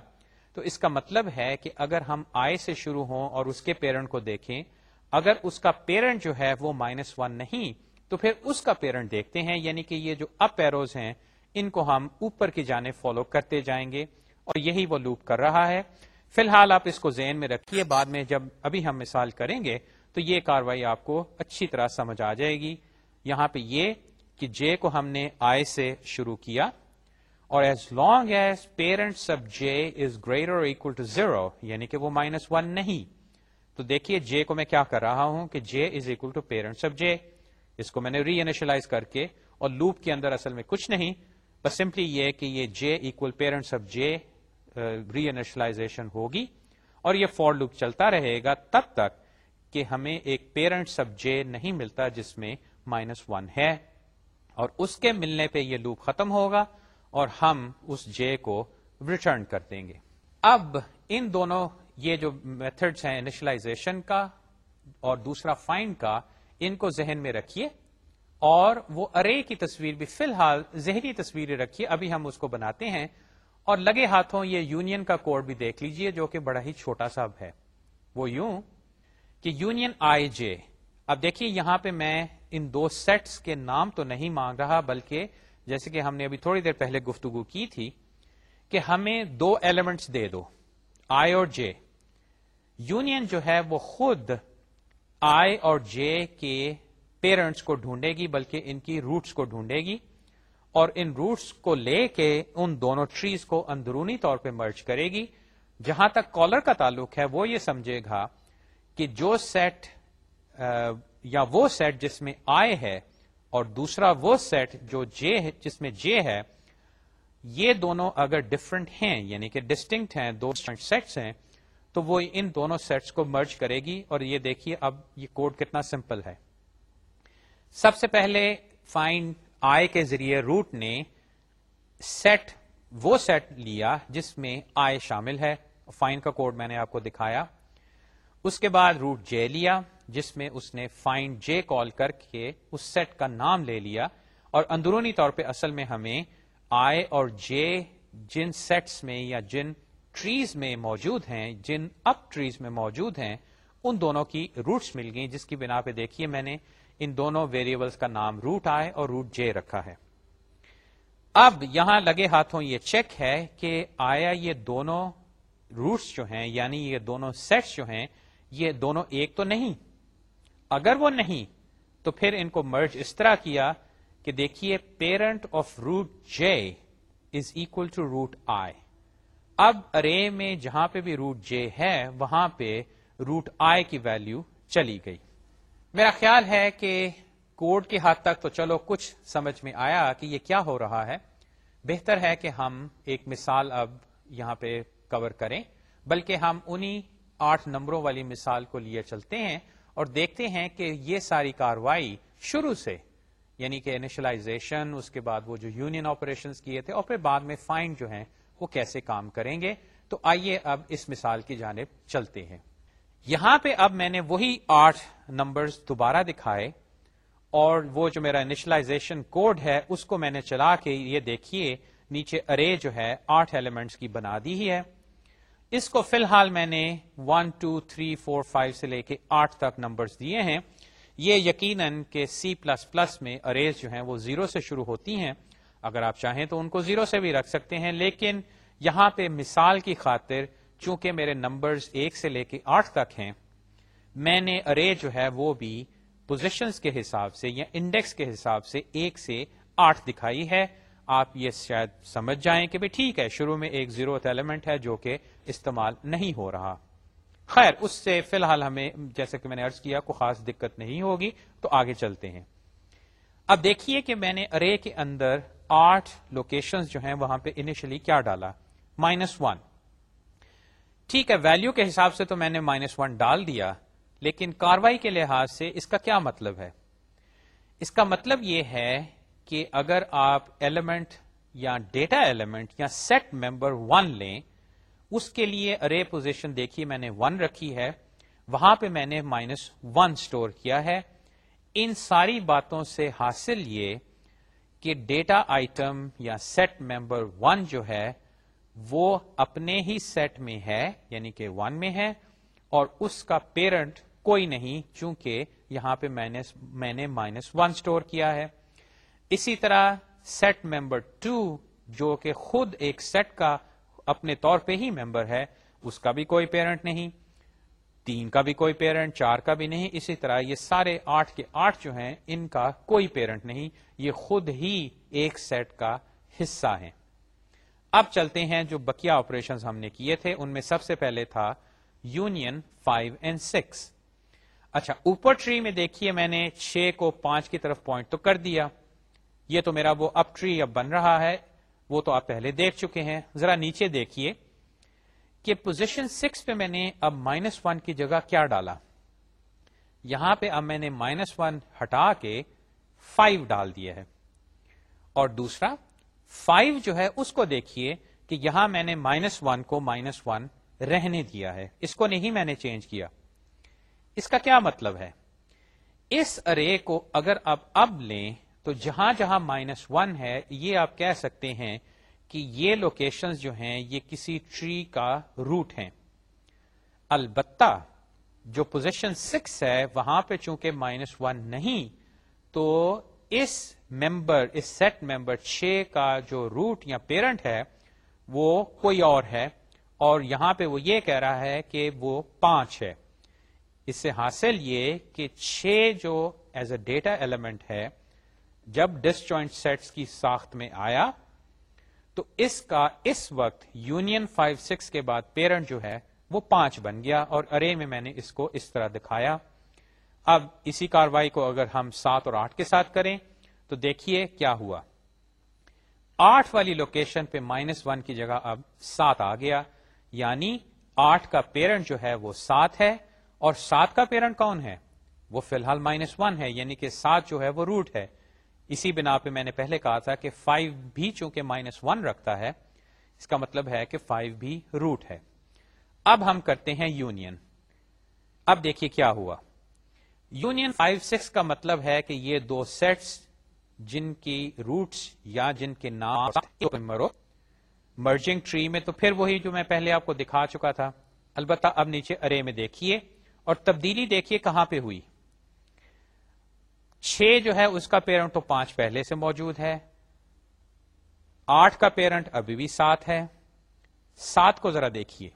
تو اس کا مطلب ہے کہ اگر ہم آئی سے شروع ہوں اور اس کے پیرنٹ کو دیکھیں، اگر اس کا پیرنٹ جو ہے وہ مائنس ون نہیں، تو پھر اس کا پیرنٹ دیکھتے ہیں یعنی کہ یہ جو اپ ایروز ہیں، ان کو ہم اوپر کی جانب فالو کرتے جائیں گے اور یہی وہ لوپ کر رہا ہے۔ فی الحال آپ اس کو ذہن میں رکھیے، بعد میں جب ابھی ہم مثال کریں گے، تو یہ کاروائی آپ کو اچھی طرح سمجھ آ جائے گی۔ یہاں پہ یہ کہ جے کو ہم نے آئی سے شروع کیا اور as long as parent sub j is greater equal to zero یعنی کہ وہ مائنس ون نہیں، تو دیکھیے جے کو میں کیا کر رہا ہوں کہ j is equal to parent sub j. اس کو میں نے ری انیشلائز کر کے اور لوپ کے اندر اصل میں کچھ نہیں، بس سمپلی یہ کہ یہ j equal parents of j reinitialization ہوگی اور یہ فور لوپ چلتا رہے گا تب تک کہ ہمیں ایک پیرنٹ سب جے نہیں ملتا جس میں مائنس ون ہے۔ اور اس کے ملنے پہ یہ لوپ ختم ہوگا اور ہم اس جے کو ریٹرن کر دیں گے۔ اب ان دونوں یہ جو میتھڈس ہیں انیشلائزیشن کا اور دوسرا فائنڈ کا، ان کو ذہن میں رکھیے اور وہ ارے کی تصویر بھی فی الحال ذہنی تصویر رکھیے۔ ابھی ہم اس کو بناتے ہیں اور لگے ہاتھوں یہ یونین کا کوڈ بھی دیکھ لیجیے جو کہ بڑا ہی چھوٹا سا ہے۔ وہ یوں کہ یونین آئی جے اب دیکھیے یہاں پہ میں ان دو سیٹس کے نام تو نہیں مانگ رہا، بلکہ جیسے کہ ہم نے ابھی تھوڑی دیر پہلے گفتگو کی تھی کہ ہمیں دو ایلیمنٹس دے دو آئی اور جے یونین جو ہے وہ خود آئی اور جے کے پیرنٹس کو ڈھونڈے گی، بلکہ ان کی روٹس کو ڈھونڈے گی اور ان روٹس کو لے کے ان دونوں ٹریز کو اندرونی طور پہ مرچ کرے گی۔ جہاں تک کالر کا تعلق ہے، وہ یہ سمجھے گا کہ جو سیٹ یا وہ سیٹ جس میں آئے ہے اور دوسرا وہ سیٹ جو جے جس میں جے ہے، یہ دونوں اگر ڈفرنٹ ہیں یعنی کہ ڈسٹنکٹ ہیں، دو سیٹس ہیں، تو وہ ان دونوں سیٹس کو مرج کرے گی اور یہ دیکھیے اب یہ کوڈ کتنا سمپل ہے۔ سب سے پہلے فائنڈ آئی کے ذریعے روٹ نے سیٹ وہ سیٹ لیا جس میں آئے شامل ہے۔ فائن کا کوڈ میں نے آپ کو دکھایا۔ اس کے بعد روٹ جے لیا۔ جس میں اس نے فائنڈ جے کال کر کے اس سیٹ کا نام لے لیا اور اندرونی طور پہ اصل میں ہمیں آئے اور جے جن سیٹس میں یا جن ٹریز میں موجود ہیں، جن اپ ٹریز میں موجود ہیں، ان دونوں کی روٹس مل گئی جس کی بنا پہ دیکھیے میں نے ان دونوں ویریبلس کا نام روٹ آئے اور روٹ جے رکھا ہے۔ اب یہاں لگے ہاتھوں یہ چیک ہے کہ آیا یہ دونوں روٹس جو ہیں یعنی یہ دونوں سیٹس جو ہیں، یہ دونوں ایک تو نہیں اگر وہ نہیں، تو پھر ان کو مرج اس طرح کیا کہ دیکھیے parent of root j is equal to root i اب ارے میں جہاں پہ بھی روٹ جے ہے، وہاں پہ روٹ آئی کی ویلو چلی گئی۔ میرا خیال ہے کہ کوڈ کے حد تک تو چلو کچھ سمجھ میں آیا کہ یہ کیا ہو رہا ہے۔ بہتر ہے کہ ہم ایک مثال اب یہاں پہ کور کریں، بلکہ ہم انہی آٹھ نمبروں والی مثال کو لیے چلتے ہیں۔ اور دیکھتے ہیں کہ یہ ساری کاروائی شروع سے یعنی کہ انیشلائزیشن اس کے بعد وہ جو یونین آپریشن کیے تھے، اور پھر بعد میں فائن جو ہیں، وہ کیسے کام کریں گے؟ تو آئیے اب اس مثال کی جانب چلتے ہیں۔ یہاں پہ اب میں نے وہی آٹھ نمبرز دوبارہ دکھائے، اور وہ جو میرا انیشلائزیشن کوڈ ہے، اس کو میں نے چلا کے یہ دیکھیے، نیچے ارے جو ہے آٹھ ایلیمنٹس کی بنا دی ہی ہے۔ اس کو فی الحال میں نے one two three four five سے لے کے آٹھ تک نمبرز دیے ہیں۔ یہ یقیناً کہ سی پلس پلس میں اریز جو ہیں وہ زیرو سے شروع ہوتی ہیں۔ اگر آپ چاہیں تو ان کو زیرو سے بھی رکھ سکتے ہیں، لیکن یہاں پہ مثال کی خاطر چونکہ میرے نمبرز ایک سے لے کے آٹھ تک ہیں، میں نے ارے جو ہے وہ بھی پوزیشنز کے حساب سے یا انڈیکس کے حساب سے ایک سے آٹھ دکھائی ہے۔ آپ یہ شاید سمجھ جائیں کہ بھی ٹھیک ہے، شروع میں ایک زیرو ایلیمنٹ ہے جو کہ استعمال نہیں ہو رہا۔ خیر، اس سے فی الحال ہمیں، جیسے کہ میں نے ارض کیا، کوئی خاص دقت نہیں ہوگی، تو آگے چلتے ہیں۔ اب دیکھیے کہ میں نے ارے کے اندر آٹھ لوکیشن جو ہیں وہاں پہ انیشلی کیا ڈالا؟ مائنس ون ٹھیک ہے ویلو کے حساب سے تو میں نے مائنس ون ڈال دیا، لیکن کاروائی کے لحاظ سے اس کا کیا مطلب ہے؟ اس کا مطلب یہ ہے کہ اگر آپ ایلیمنٹ یا ڈیٹا ایلیمنٹ یا سیٹ ممبر ون لیں، اس کے لیے ارے پوزیشن دیکھیے میں نے ون رکھی ہے، وہاں پہ میں نے مائنس ون اسٹور کیا ہے۔ ان ساری باتوں سے حاصل یہ کہ ڈیٹا آئٹم یا سیٹ ممبر ون جو ہے، وہ اپنے ہی سیٹ میں ہے یعنی کہ ون میں ہے، اور اس کا پیرنٹ کوئی نہیں، چونکہ یہاں پہ میں نے مائنس ون اسٹور کیا ہے۔ اسی طرح سیٹ ممبر ٹو جو کہ خود ایک سیٹ کا اپنے طور پہ ہی ممبر ہے، اس کا بھی کوئی پیرنٹ نہیں، تین کا بھی کوئی پیرنٹ چار کا بھی نہیں، اسی طرح یہ سارے آٹھ کے آٹھ جو ہیں، ان کا کوئی پیرنٹ نہیں، یہ خود ہی ایک سیٹ کا حصہ ہیں۔ اب چلتے ہیں جو بکیا آپریشن ہم نے کیے تھے، ان میں سب سے پہلے تھا یونین فائیو اینڈ سکس اچھا اوپر ٹری میں دیکھیے میں نے چھ کو پانچ کی طرف پوائنٹ تو کر دیا۔ یہ تو میرا وہ اپ ٹری اب بن رہا ہے، وہ تو آپ پہلے دیکھ چکے ہیں۔ ذرا نیچے دیکھیے کہ پوزیشن سکس پہ میں نے اب مائنس ون کی جگہ کیا ڈالا۔ یہاں پہ اب میں نے مائنس ون ہٹا کے فائیو ڈال دیا ہے۔ اور دوسرا فائیو جو ہے اس کو دیکھیے کہ یہاں میں نے مائنس ون کو مائنس ون رہنے دیا ہے۔ اس کو نہیں میں نے چینج کیا۔ اس کا کیا مطلب ہے؟ اس ارے کو اگر آپ اب لیں تو جہاں جہاں مائنس ون ہے، یہ آپ کہہ سکتے ہیں کہ یہ لوکیشن جو ہیں، یہ کسی ٹری کا روٹ ہیں۔ البتہ جو پوزیشن سکس ہے، وہاں پہ چونکہ مائنس ون نہیں، تو اس ممبر اس سیٹ ممبر چھ کا جو روٹ یا پیرنٹ ہے، وہ کوئی اور ہے۔ اور یہاں پہ وہ یہ کہہ رہا ہے کہ وہ پانچ ہے۔ اس سے حاصل یہ کہ چھ جو ایز اے ڈیٹا ایلیمنٹ ہے جب ڈس جوائنٹ سیٹس کی ساخت میں آیا، تو اس کا اس وقت یونین فائیو سکس کے بعد پیرنٹ جو ہے، وہ پانچ بن گیا اور ارے میں میں نے اس کو اس طرح دکھایا۔ اب اسی کاروائی کو اگر ہم سات اور آٹھ کے ساتھ کریں، تو دیکھیے کیا ہوا۔ آٹھ والی لوکیشن پہ مائنس ون کی جگہ اب سات آ گیا یعنی آٹھ کا پیرنٹ جو ہے، وہ سات ہے۔ اور سات کا پیرنٹ کون ہے؟ وہ فی الحال مائنس ون ہے یعنی کہ سات جو ہے، وہ روٹ ہے۔ اسی بنا پہ میں نے پہلے کہا تھا کہ فائیو بھی چونکہ مائنس ون رکھتا ہے، اس کا مطلب ہے کہ فائیو بھی روٹ ہے۔ اب ہم کرتے ہیں یونین اب دیکھیے کیا ہوا۔ یونین فائیو سکس کا مطلب ہے کہ یہ دو سیٹس جن کی روٹس یا جن کے نام مرجنگ ٹری میں تو پھر وہی جو میں پہلے آپ کو دکھا چکا تھا۔ البتہ اب نیچے ارے میں دیکھیے اور تبدیلی دیکھیے کہاں پہ ہوئی۔ چھ جو ہے اس کا پیرنٹ تو پانچ پہلے سے موجود ہے۔ آٹھ کا پیرنٹ ابھی بھی سات ہے۔ سات کو ذرا دیکھیے۔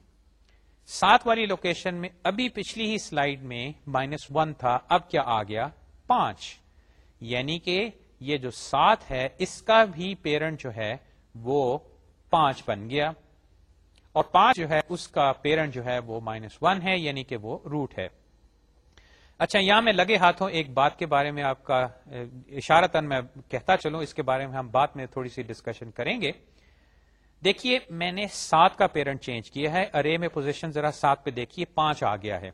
سات والی لوکیشن میں ابھی پچھلی ہی سلائیڈ میں مائنس ون تھا، اب کیا آ گیا؟ پانچ۔ یعنی کہ یہ جو سات ہے، اس کا بھی پیرنٹ جو ہے، وہ پانچ بن گیا۔ اور پانچ جو ہے، اس کا پیرنٹ جو ہے، وہ مائنس ون ہے یعنی کہ وہ روٹ ہے۔ اچھا یہاں میں لگے ہاتھوں ایک بات کے بارے میں آپ کا اشارتن میں کہتا چلوں، اس کے بارے میں ہم بات میں تھوڑی سی ڈسکشن کریں گے۔ دیکھیے، میں نے سات کا پیرنٹ چینج کیا ہے ارے میں پوزیشن ذرا سات پہ دیکھیے، پانچ آ گیا ہے۔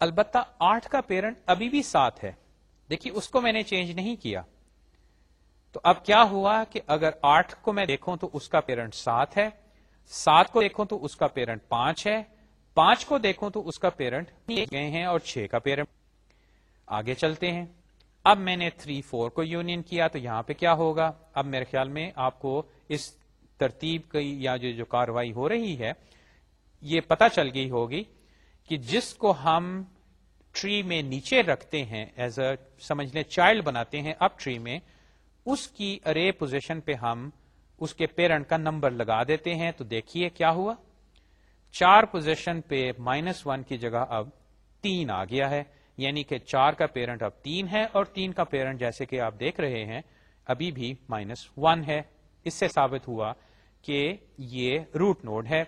البتہ آٹھ کا پیرنٹ ابھی بھی سات ہے۔ دیکھیے، اس کو میں نے چینج نہیں کیا۔ تو اب کیا ہوا کہ اگر آٹھ کو میں دیکھوں تو اس کا پیرنٹ سات ہے، سات کو دیکھوں تو اس کا پیرنٹ پانچ ہے۔ پانچ کو دیکھوں تو اس کا پیرنٹ گئے ہیں اور چھ کا پیرنٹ۔ آگے چلتے ہیں۔ اب میں نے تھری فور کو یونین کیا تو یہاں پہ کیا ہوگا؟ اب میرے خیال میں آپ کو اس ترتیب کی یا جو جو کاروائی ہو رہی ہے، یہ پتا چل گئی ہوگی کہ جس کو ہم ٹری میں نیچے رکھتے ہیں، ایز اے سمجھ لیں چائلڈ بناتے ہیں اب ٹری میں، اس کی ارے پوزیشن پہ ہم اس کے پیرنٹ کا نمبر لگا دیتے ہیں۔ تو دیکھیے کیا ہوا۔ چار پوزیشن پہ مائنس ون کی جگہ اب تین آ گیا ہے یعنی کہ چار کا پیرنٹ اب تین ہے اور تین کا پیرنٹ جیسے کہ آپ دیکھ رہے ہیں، ابھی بھی مائنس ون ہے۔ اس سے ثابت ہوا کہ یہ روٹ نوڈ ہے۔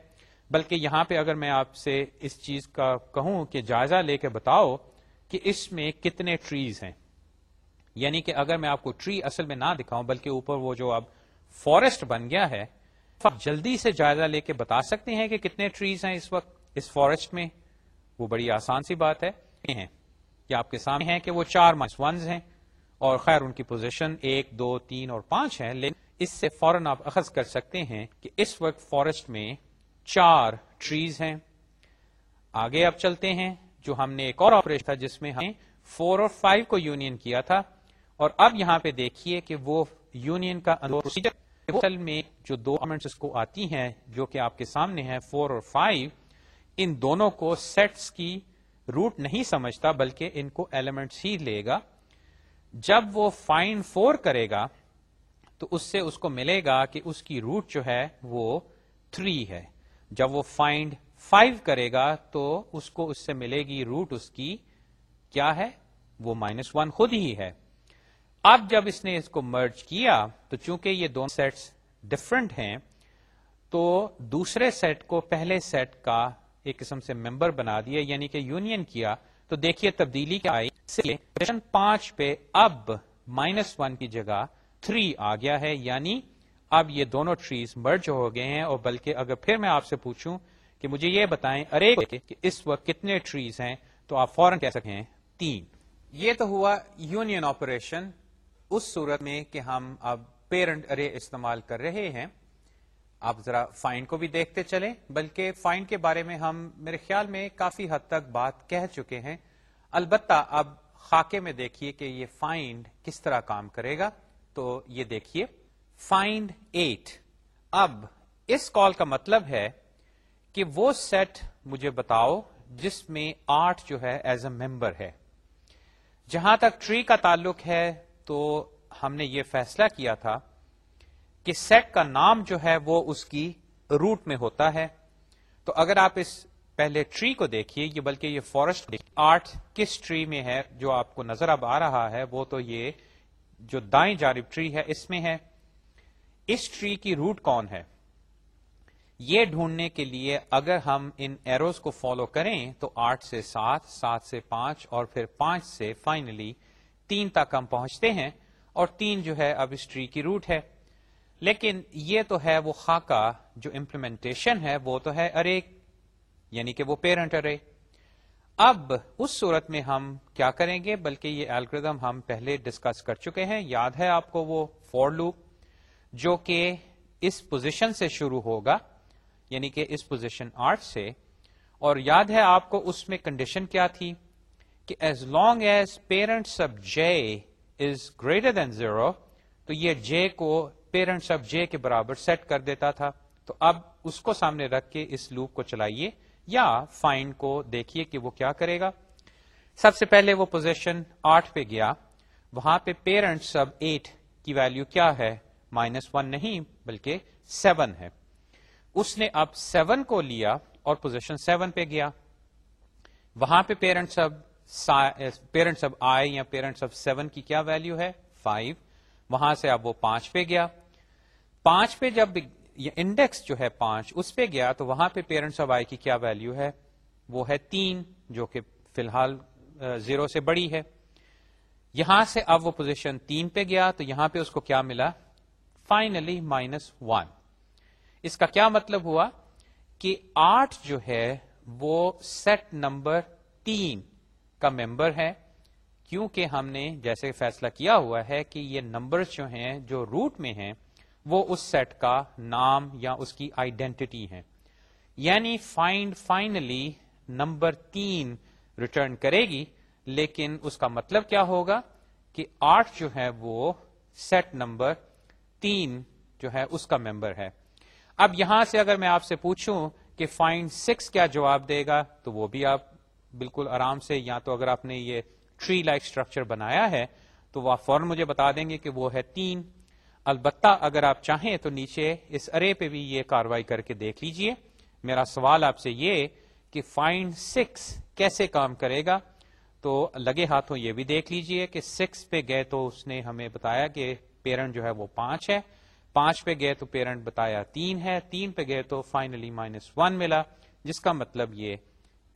بلکہ یہاں پہ اگر میں آپ سے اس چیز کا کہوں کہ جائزہ لے کے بتاؤ کہ اس میں کتنے ٹریز ہیں۔ یعنی کہ اگر میں آپ کو ٹری اصل میں نہ دکھاؤں، بلکہ اوپر وہ جو اب فورسٹ بن گیا ہے جلدی سے جائزہ لے کے بتا سکتے ہیں کہ کتنے ٹریز ہیں اس وقت، اس فارسٹ میں؟ وہ بڑی آسان سی بات ہے۔ یہ آپ کے سامنے ہے کہ وہ چار مائنس ونز ہیں اور خیر، ان کی پوزیشن ایک، دو، تین اور پانچ ہیں، لیکن اس سے فوراً آپ اخذ کر سکتے ہیں کہ اس وقت فارسٹ میں چار ٹریز ہیں۔ آگے اب چلتے ہیں، جو ہم نے ایک اور آپریشن تھا جس میں ہم فور اور فائیو کو یونین کیا تھا۔ اور اب یہاں پہ دیکھیے کہ وہ یونین کا پروسیجر میں جو دو اس کو آتی ہیں جو کہ آپ کے سامنے ہیں فور اور فائیو ان دونوں کو سیٹس کی روٹ نہیں سمجھتا بلکہ ان کو ایلیمنٹس ہی لے گا۔ جب وہ فائن فور کرے گا تو اس سے اس کو ملے گا کہ اس کی روٹ جو ہے وہ تھری ہے۔ جب وہ فائنڈ فائیو کرے گا تو اس کو اس سے ملے گی روٹ اس کی کیا ہے؟ وہ مائنس ون خود ہی ہے۔ اب جب اس نے اس کو مرج کیا، تو چونکہ یہ دونوں سیٹس ڈفرنٹ ہیں، تو دوسرے سیٹ کو پہلے سیٹ کا ایک قسم سے ممبر بنا دیا یعنی کہ یونین کیا۔ تو دیکھیے تبدیلی کیا آئی۔ پانچ پہ اب مائنس ون کی جگہ تھری آ گیا ہے یعنی اب یہ دونوں ٹریز مرج ہو گئے ہیں۔ اور بلکہ اگر پھر میں آپ سے پوچھوں کہ مجھے یہ بتائیں، ارے کہ اس وقت کتنے ٹریز ہیں، تو آپ فوراً کہہ سکیں تین۔ یہ تو ہوا یونین آپریشن اس صورت میں کہ ہم اب پیرنٹ ارے استعمال کر رہے ہیں۔ آپ ذرا فائن کو بھی دیکھتے چلیں، بلکہ فائن کے بارے میں ہم میرے خیال میں کافی حد تک بات کہہ چکے ہیں۔ البتہ اب خاکے میں دیکھیے کہ یہ فائنڈ کس طرح کام کرے گا۔ تو یہ دیکھیے۔ فائنڈ ایٹ اب اس کال کا مطلب ہے کہ وہ سیٹ مجھے بتاؤ جس میں آٹھ جو ہے ایز اے ممبر ہے۔ جہاں تک ٹری کا تعلق ہے تو ہم نے یہ فیصلہ کیا تھا کہ سیٹ کا نام جو ہے وہ اس کی روٹ میں ہوتا ہے۔ تو اگر آپ اس پہلے ٹری کو دیکھیے، یہ بلکہ یہ فارسٹ آٹھ کس ٹری میں ہے جو آپ کو نظر اب آ رہا ہے، وہ تو یہ جو دائیں جانب ٹری ہے، اس میں ہے۔ اس ٹری کی روٹ کون ہے؟ یہ ڈھونڈنے کے لیے اگر ہم ان ایروز کو فالو کریں تو آٹھ سے سات سات سے پانچ اور پھر پانچ سے فائنلی تین تک ہم پہنچتے ہیں اور تین جو ہے اب اس ٹری کی روٹ ہے۔ لیکن یہ تو ہے وہ خاکہ جو امپلیمنٹیشن ہے، وہ تو ہے ارے یعنی کہ وہ پیرنٹ ارے اب اس صورت میں ہم کیا کریں گے؟ بلکہ یہ الگریدم ہم پہلے ڈسکس کر چکے ہیں۔ یاد ہے آپ کو وہ فور لوپ جو کہ اس پوزیشن سے شروع ہوگا یعنی کہ اس پوزیشن آٹھ سے۔ اور یاد ہے آپ کو اس میں کنڈیشن کیا تھی؟ کہ as long as parent sub j is greater than zero تو یہ جے کو پیرنٹ سب جے کے برابر سیٹ کر دیتا تھا۔ تو اب اس کو سامنے رکھ کے اس لوپ کو چلائیے یا فائنڈ کو دیکھیے کہ وہ کیا کرے گا۔ سب سے پہلے وہ پوزیشن آٹھ پہ گیا۔ وہاں پہ پیرنٹ سب ایٹ کی ویلو کیا ہے؟ مائنس ون نہیں، بلکہ سیون ہے۔ اس نے اب سیون کو لیا اور پوزیشن سیون پہ گیا۔ وہاں پہ پیرنٹ سب پیرنٹ سب آئے یا پیرنٹ سب سیون کی کیا ویلو ہے؟ فائیو وہاں سے اب وہ پانچ پہ گیا۔ پانچ پہ جب انڈیکس جو ہے پانچ اس پہ گیا تو وہاں پہ پیرنٹس آف آئی کی کیا ویلو ہے؟ وہ ہے تین، جو کہ فی الحال زیرو سے بڑی ہے۔ یہاں سے اب وہ پوزیشن تین پہ گیا تو یہاں پہ اس کو کیا ملا؟ فائنلی مائنس ون اس کا کیا مطلب ہوا؟ کہ آٹھ جو ہے وہ سیٹ نمبر تین کا ممبر ہے کیونکہ ہم نے جیسے فیصلہ کیا ہوا ہے کہ یہ نمبر جو ہیں، جو روٹ میں ہیں، وہ اس سیٹ کا نام یا اس کی آئیڈینٹی ہے یعنی فائنڈ فائنلی نمبر تین ریٹرن کرے گی، لیکن اس کا مطلب کیا ہوگا کہ آٹھ جو ہے وہ سیٹ نمبر تین جو ہے اس کا ممبر ہے۔ اب یہاں سے اگر میں آپ سے پوچھوں کہ فائنڈ سکس کیا جواب دے گا، تو وہ بھی آپ بالکل آرام سے، یا تو اگر آپ نے یہ ٹری لائک اسٹرکچر بنایا ہے، تو وہ فوراً مجھے بتا دیں گے کہ وہ ہے تین۔ البتہ اگر آپ چاہیں تو نیچے اس ارے پہ بھی یہ کاروائی کر کے دیکھ لیجیے۔ میرا سوال آپ سے یہ کہ فائنڈ سکس کیسے کام کرے گا؟ تو لگے ہاتھوں یہ بھی دیکھ لیجیے کہ سکس پہ گئے تو اس نے ہمیں بتایا کہ پیرنٹ جو ہے وہ پانچ ہے۔ پانچ پہ گئے تو پیرنٹ بتایا تین ہے۔ تین پہ گئے تو فائنلی مائنس ون ملا، جس کا مطلب یہ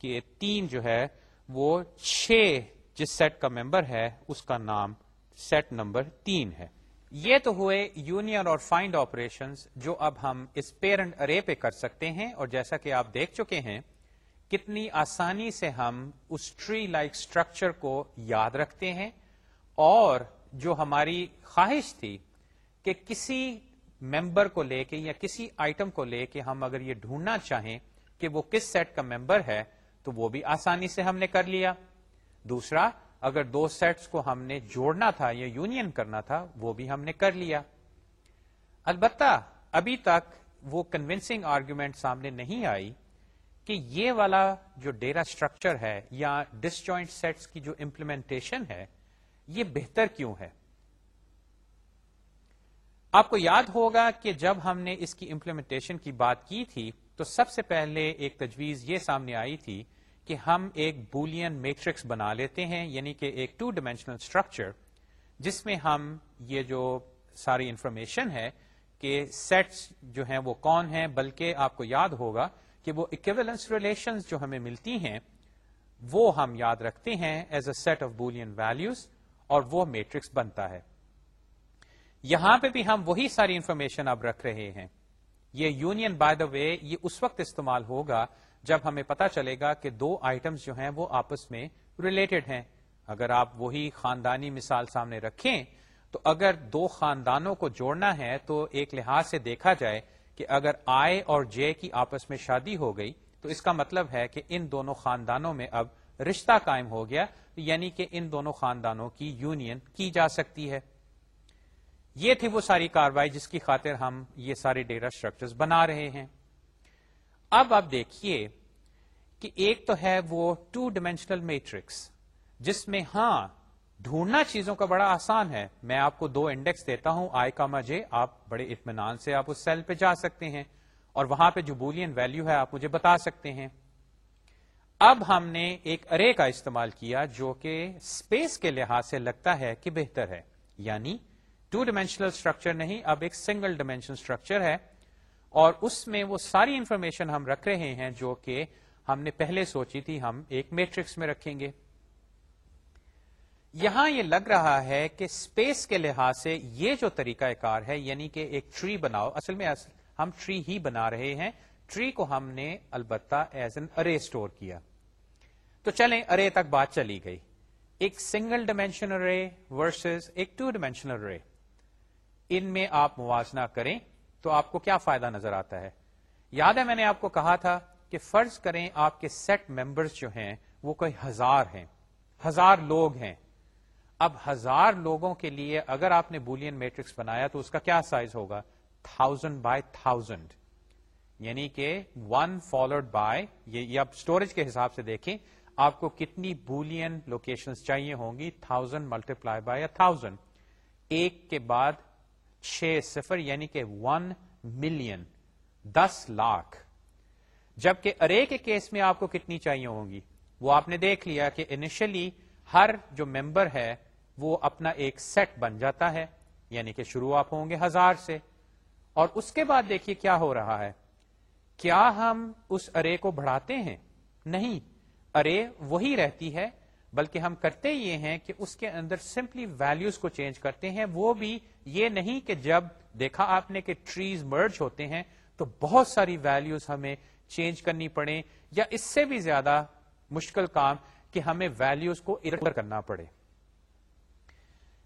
کہ تین جو ہے وہ چھ جس سیٹ کا ممبر ہے، اس کا نام سیٹ نمبر تین ہے۔ یہ تو ہوئے یونین اور فائنڈ آپریشن جو اب ہم اس پیرنٹ ارے پہ کر سکتے ہیں، اور جیسا کہ آپ دیکھ چکے ہیں، کتنی آسانی سے ہم اس ٹری لائک اسٹرکچر کو یاد رکھتے ہیں، اور جو ہماری خواہش تھی کہ کسی ممبر کو لے کے یا کسی آئٹم کو لے کے ہم اگر یہ ڈھونڈنا چاہیں کہ وہ کس سیٹ کا ممبر ہے تو وہ بھی آسانی سے ہم نے کر لیا۔ دوسرا، اگر دو سیٹس کو ہم نے جوڑنا تھا یا یونین کرنا تھا، وہ بھی ہم نے کر لیا۔ البتہ، ابھی تک وہ کنوینسنگ آرگومنٹ سامنے نہیں آئی کہ یہ والا جو ڈیرا اسٹرکچر ہے یا ڈس جوائنٹ سیٹس کی جو امپلیمنٹیشن ہے، یہ بہتر کیوں ہے؟ آپ کو یاد ہوگا کہ جب ہم نے اس کی امپلیمنٹیشن کی بات کی تھی تو سب سے پہلے ایک تجویز یہ سامنے آئی تھی کہ ہم ایک بولین میٹرکس بنا لیتے ہیں یعنی کہ ایک ٹو ڈائمینشنل اسٹرکچر جس میں ہم یہ جو ساری انفارمیشن ہے کہ سیٹس جو ہیں وہ کون ہیں، بلکہ آپ کو یاد ہوگا کہ وہ اکویلنس ریلیشن جو ہمیں ملتی ہیں، وہ ہم یاد رکھتے ہیں as a set of Boolean values اور وہ میٹرکس بنتا ہے۔ یہاں پہ بھی ہم وہی ساری انفارمیشن اب رکھ رہے ہیں۔ یہ یونین بائی دا وے یہ اس وقت استعمال ہوگا جب ہمیں پتا چلے گا کہ دو آئٹمس جو ہیں وہ آپس میں ریلیٹڈ ہیں۔ اگر آپ وہی خاندانی مثال سامنے رکھیں، تو اگر دو خاندانوں کو جوڑنا ہے، تو ایک لحاظ سے دیکھا جائے کہ اگر آئے اور جے کی آپس میں شادی ہو گئی، تو اس کا مطلب ہے کہ ان دونوں خاندانوں میں اب رشتہ قائم ہو گیا یعنی کہ ان دونوں خاندانوں کی یونین کی جا سکتی ہے۔ یہ تھی وہ ساری کاروائی جس کی خاطر ہم یہ سارے ڈیٹا اسٹرکچر بنا رہے ہیں۔ اب آپ دیکھیے کہ ایک تو ہے وہ ٹو ڈائمینشنل میٹرکس، جس میں ہاں ڈھونڈنا چیزوں کا بڑا آسان ہے۔ میں آپ کو دو انڈیکس دیتا ہوں، آئی کا مجھے آپ بڑے اطمینان سے آپ اس سیل پہ جا سکتے ہیں اور وہاں پہ جو بولین ویلو ہے، آپ مجھے بتا سکتے ہیں۔ اب ہم نے ایک ارے کا استعمال کیا جو کہ اسپیس کے لحاظ سے لگتا ہے کہ بہتر ہے یعنی ٹو ڈائمینشنل اسٹرکچر نہیں، اب ایک سنگل ڈائمینشن اسٹرکچر ہے۔ اور اس میں وہ ساری انفارمیشن ہم رکھ رہے ہیں جو کہ ہم نے پہلے سوچی تھی، ہم ایک میٹرکس میں رکھیں گے۔ یہاں یہ لگ رہا ہے کہ اسپیس کے لحاظ سے یہ جو طریقہ کار ہے یعنی کہ ایک ٹری بناؤ، اصل میں ہم ٹری ہی بنا رہے ہیں۔ ٹری کو ہم نے البتہ ایز این ارے اسٹور کیا۔ تو چلیں ارے تک بات چلی گئی۔ ایک سنگل ڈائمینشن ارے ورسز ایک ٹو ڈائمینشنل ارے ان میں آپ موازنہ کریں تو آپ کو کیا فائدہ نظر آتا ہے؟ یاد ہے میں نے آپ کو کہا تھا کہ فرض کریں آپ کے سیٹ ممبرس جو ہیں وہ کوئی ہزار ہیں، ہزار لوگ ہیں۔ اب ہزار لوگوں کے لیے اگر آپ نے بولین میٹرکس بنایا تو اس کا کیا سائز ہوگا؟ تھاؤزینڈ بائی تھاؤزینڈ یعنی کہ ون فالوڈ بائی یہ اب اسٹوریج کے حساب سے دیکھیں، آپ کو کتنی بولین لوکیشن چاہیے ہوں گی؟ Thousand multiply by thousand ایک کے بعد چھ صفر یعنی کہ ون ملین دس لاکھ۔ جبکہ ارے کے کیس میں آپ کو کتنی چاہیے ہوں گی؟ وہ آپ نے دیکھ لیا کہ انیشلی ہر جو ممبر ہے وہ اپنا ایک سیٹ بن جاتا ہے یعنی کہ شروع آپ ہوں گے ہزار سے۔ اور اس کے بعد دیکھیے کیا ہو رہا ہے۔ کیا ہم اس ارے کو بڑھاتے ہیں؟ نہیں، ارے وہی رہتی ہے بلکہ ہم کرتے یہ ہیں کہ اس کے اندر سمپلی ویلوز کو چینج کرتے ہیں۔ وہ بھی یہ نہیں کہ جب دیکھا آپ نے کہ ٹریز مرج ہوتے ہیں تو بہت ساری ویلوز ہمیں چینج کرنی پڑے یا اس سے بھی زیادہ مشکل کام کہ ہمیں ویلوز کو ارکر کرنا پڑے۔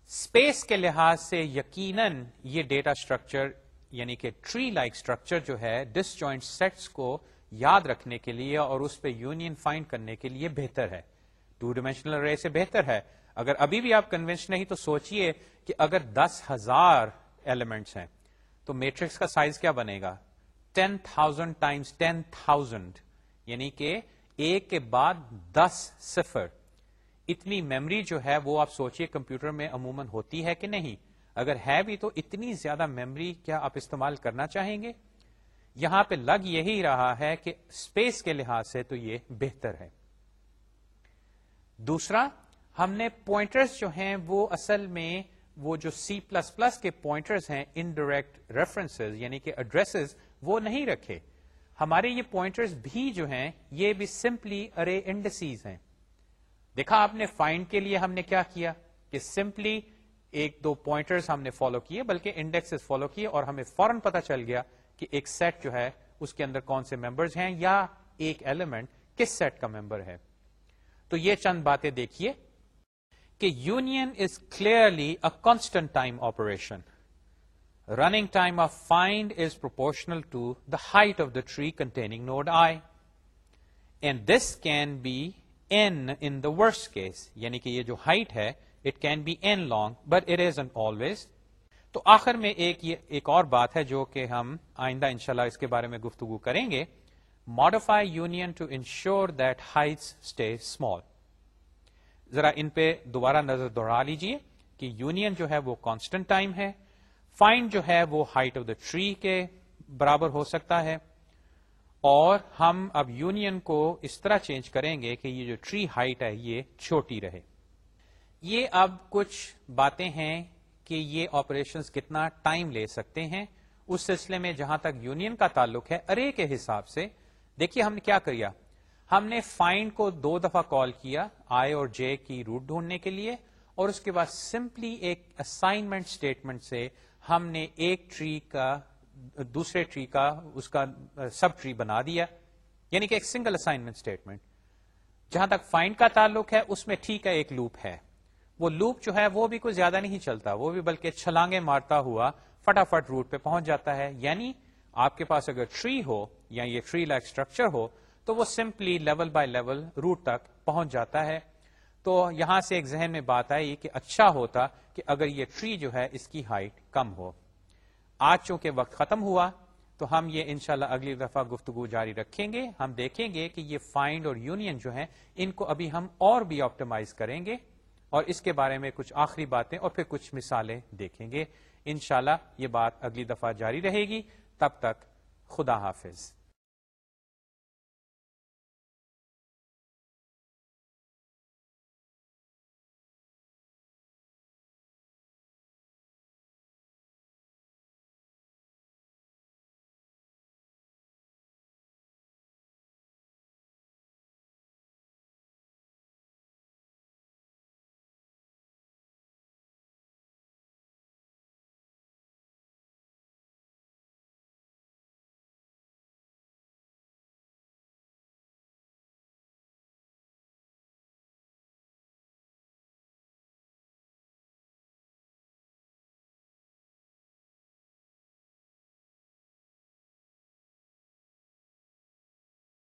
اسپیس کے لحاظ سے یقیناً یہ ڈیٹا اسٹرکچر یعنی کہ ٹری لائک اسٹرکچر جو ہے ڈس جوائنٹ سیٹس کو یاد رکھنے کے لیے اور اس پہ یونین فائنڈ کرنے کے لیے بہتر ہے۔ ٹو ڈائمینشنل رے سے بہتر ہے۔ اگر ابھی بھی آپ کنوینس نہیں تو سوچئے کہ اگر دس ہزار ایلیمنٹس ہیں تو میٹرکس کا سائز کیا بنے گا؟ Ten thousand times ten thousand یعنی کہ ایک کے بعد دس صفر۔ اتنی میمری جو ہے وہ آپ سوچئے کمپیوٹر میں عموماً ہوتی ہے کہ نہیں۔ اگر ہے بھی تو اتنی زیادہ میمری کیا آپ استعمال کرنا چاہیں گے؟ یہاں پہ لگ یہی رہا ہے کہ اسپیس کے لحاظ سے تو یہ بہتر ہے۔ دوسرا، ہم نے پوائنٹرز جو ہیں وہ اصل میں وہ جو سی پلس پلس کے پوائنٹرز ہیں انڈائریکٹ ریفرنس یعنی کہ ایڈریس وہ نہیں رکھے۔ ہمارے یہ پوائنٹرز بھی جو ہیں، یہ بھی سمپلی ارے انڈسیز ہیں۔ دیکھا، آپ نے فائنڈ کے لیے ہم نے کیا کیا؟ کہ سمپلی ایک دو پوائنٹرز ہم نے فالو کیے، بلکہ انڈیکس فالو کیے اور ہمیں فوراً پتا چل گیا کہ ایک سیٹ جو ہے، اس کے اندر کون سے ممبرز ہیں یا ایک ایلیمنٹ کس سیٹ کا ممبر ہے۔ تو یہ چند باتیں دیکھیے کہ union is clearly a constant time operation running time of find is proportional to the height of the tree containing node i and this can be n in the worst case یعنی کہ یہ جو ہائٹ ہے it can be n long but it is n always تو آخر میں ایک یہ ایک اور بات ہے جو کہ ہم آئندہ انشاءاللہ اس کے بارے میں گفتگو کریں گے. Modify union to ensure that heights stay small ذرا ان پہ دوبارہ نظر دوڑا لیجیے کہ یونین جو ہے وہ کانسٹنٹ ٹائم ہے۔ فائنڈ جو ہے وہ ہائٹ آف دا ٹری کے برابر ہو سکتا ہے۔ اور ہم اب یونین کو اس طرح چینج کریں گے کہ یہ جو ٹری ہائٹ ہے یہ چھوٹی رہے۔ یہ اب کچھ باتیں ہیں کہ یہ آپریشن کتنا ٹائم لے سکتے ہیں۔ اس سلسلے میں جہاں تک یونین کا تعلق ہے، ارے کے حساب سے دیکھیے ہم نے کیا کیا ہم نے فائنڈ کو دو دفعہ کال کیا آئی اور جے کی روٹ ڈھونڈنے کے لیے، اور اس کے بعد سمپلی ایک اسائنمنٹ اسٹیٹمنٹ سے ہم نے ایک ٹری کا، دوسرے ٹری کا، اس کا سب ٹری بنا دیا یعنی کہ ایک سنگل اسائنمنٹ اسٹیٹمنٹ جہاں تک فائنڈ کا تعلق ہے، اس میں ٹھیک ہے ایک لوپ ہے۔ وہ لوپ جو ہے، وہ بھی کوئی زیادہ نہیں چلتا، وہ بھی بلکہ چھلانگے مارتا ہوا فٹافٹ روٹ پہ پہنچ جاتا ہے۔ یعنی آپ کے پاس اگر ٹری ہو یا یہ ٹری لائک اسٹرکچر ہو، تو وہ simply level by level root تک پہنچ جاتا ہے۔ تو یہاں سے ایک ذہن میں بات آئی کہ اچھا ہوتا کہ اگر یہ ٹری جو ہے اس کی ہائٹ کم ہو۔ آج چونکہ وقت ختم ہوا، تو ہم یہ انشاءاللہ اگلی دفعہ گفتگو جاری رکھیں گے۔ ہم دیکھیں گے کہ یہ فائنڈ اور یونین جو ہیں، ان کو ابھی ہم اور بھی آپٹیمائز کریں گے۔ اور اس کے بارے میں کچھ آخری باتیں اور پھر کچھ مثالیں دیکھیں گے۔ انشاءاللہ یہ بات اگلی دفعہ جاری رہے گی۔ تب تک خدا حافظ۔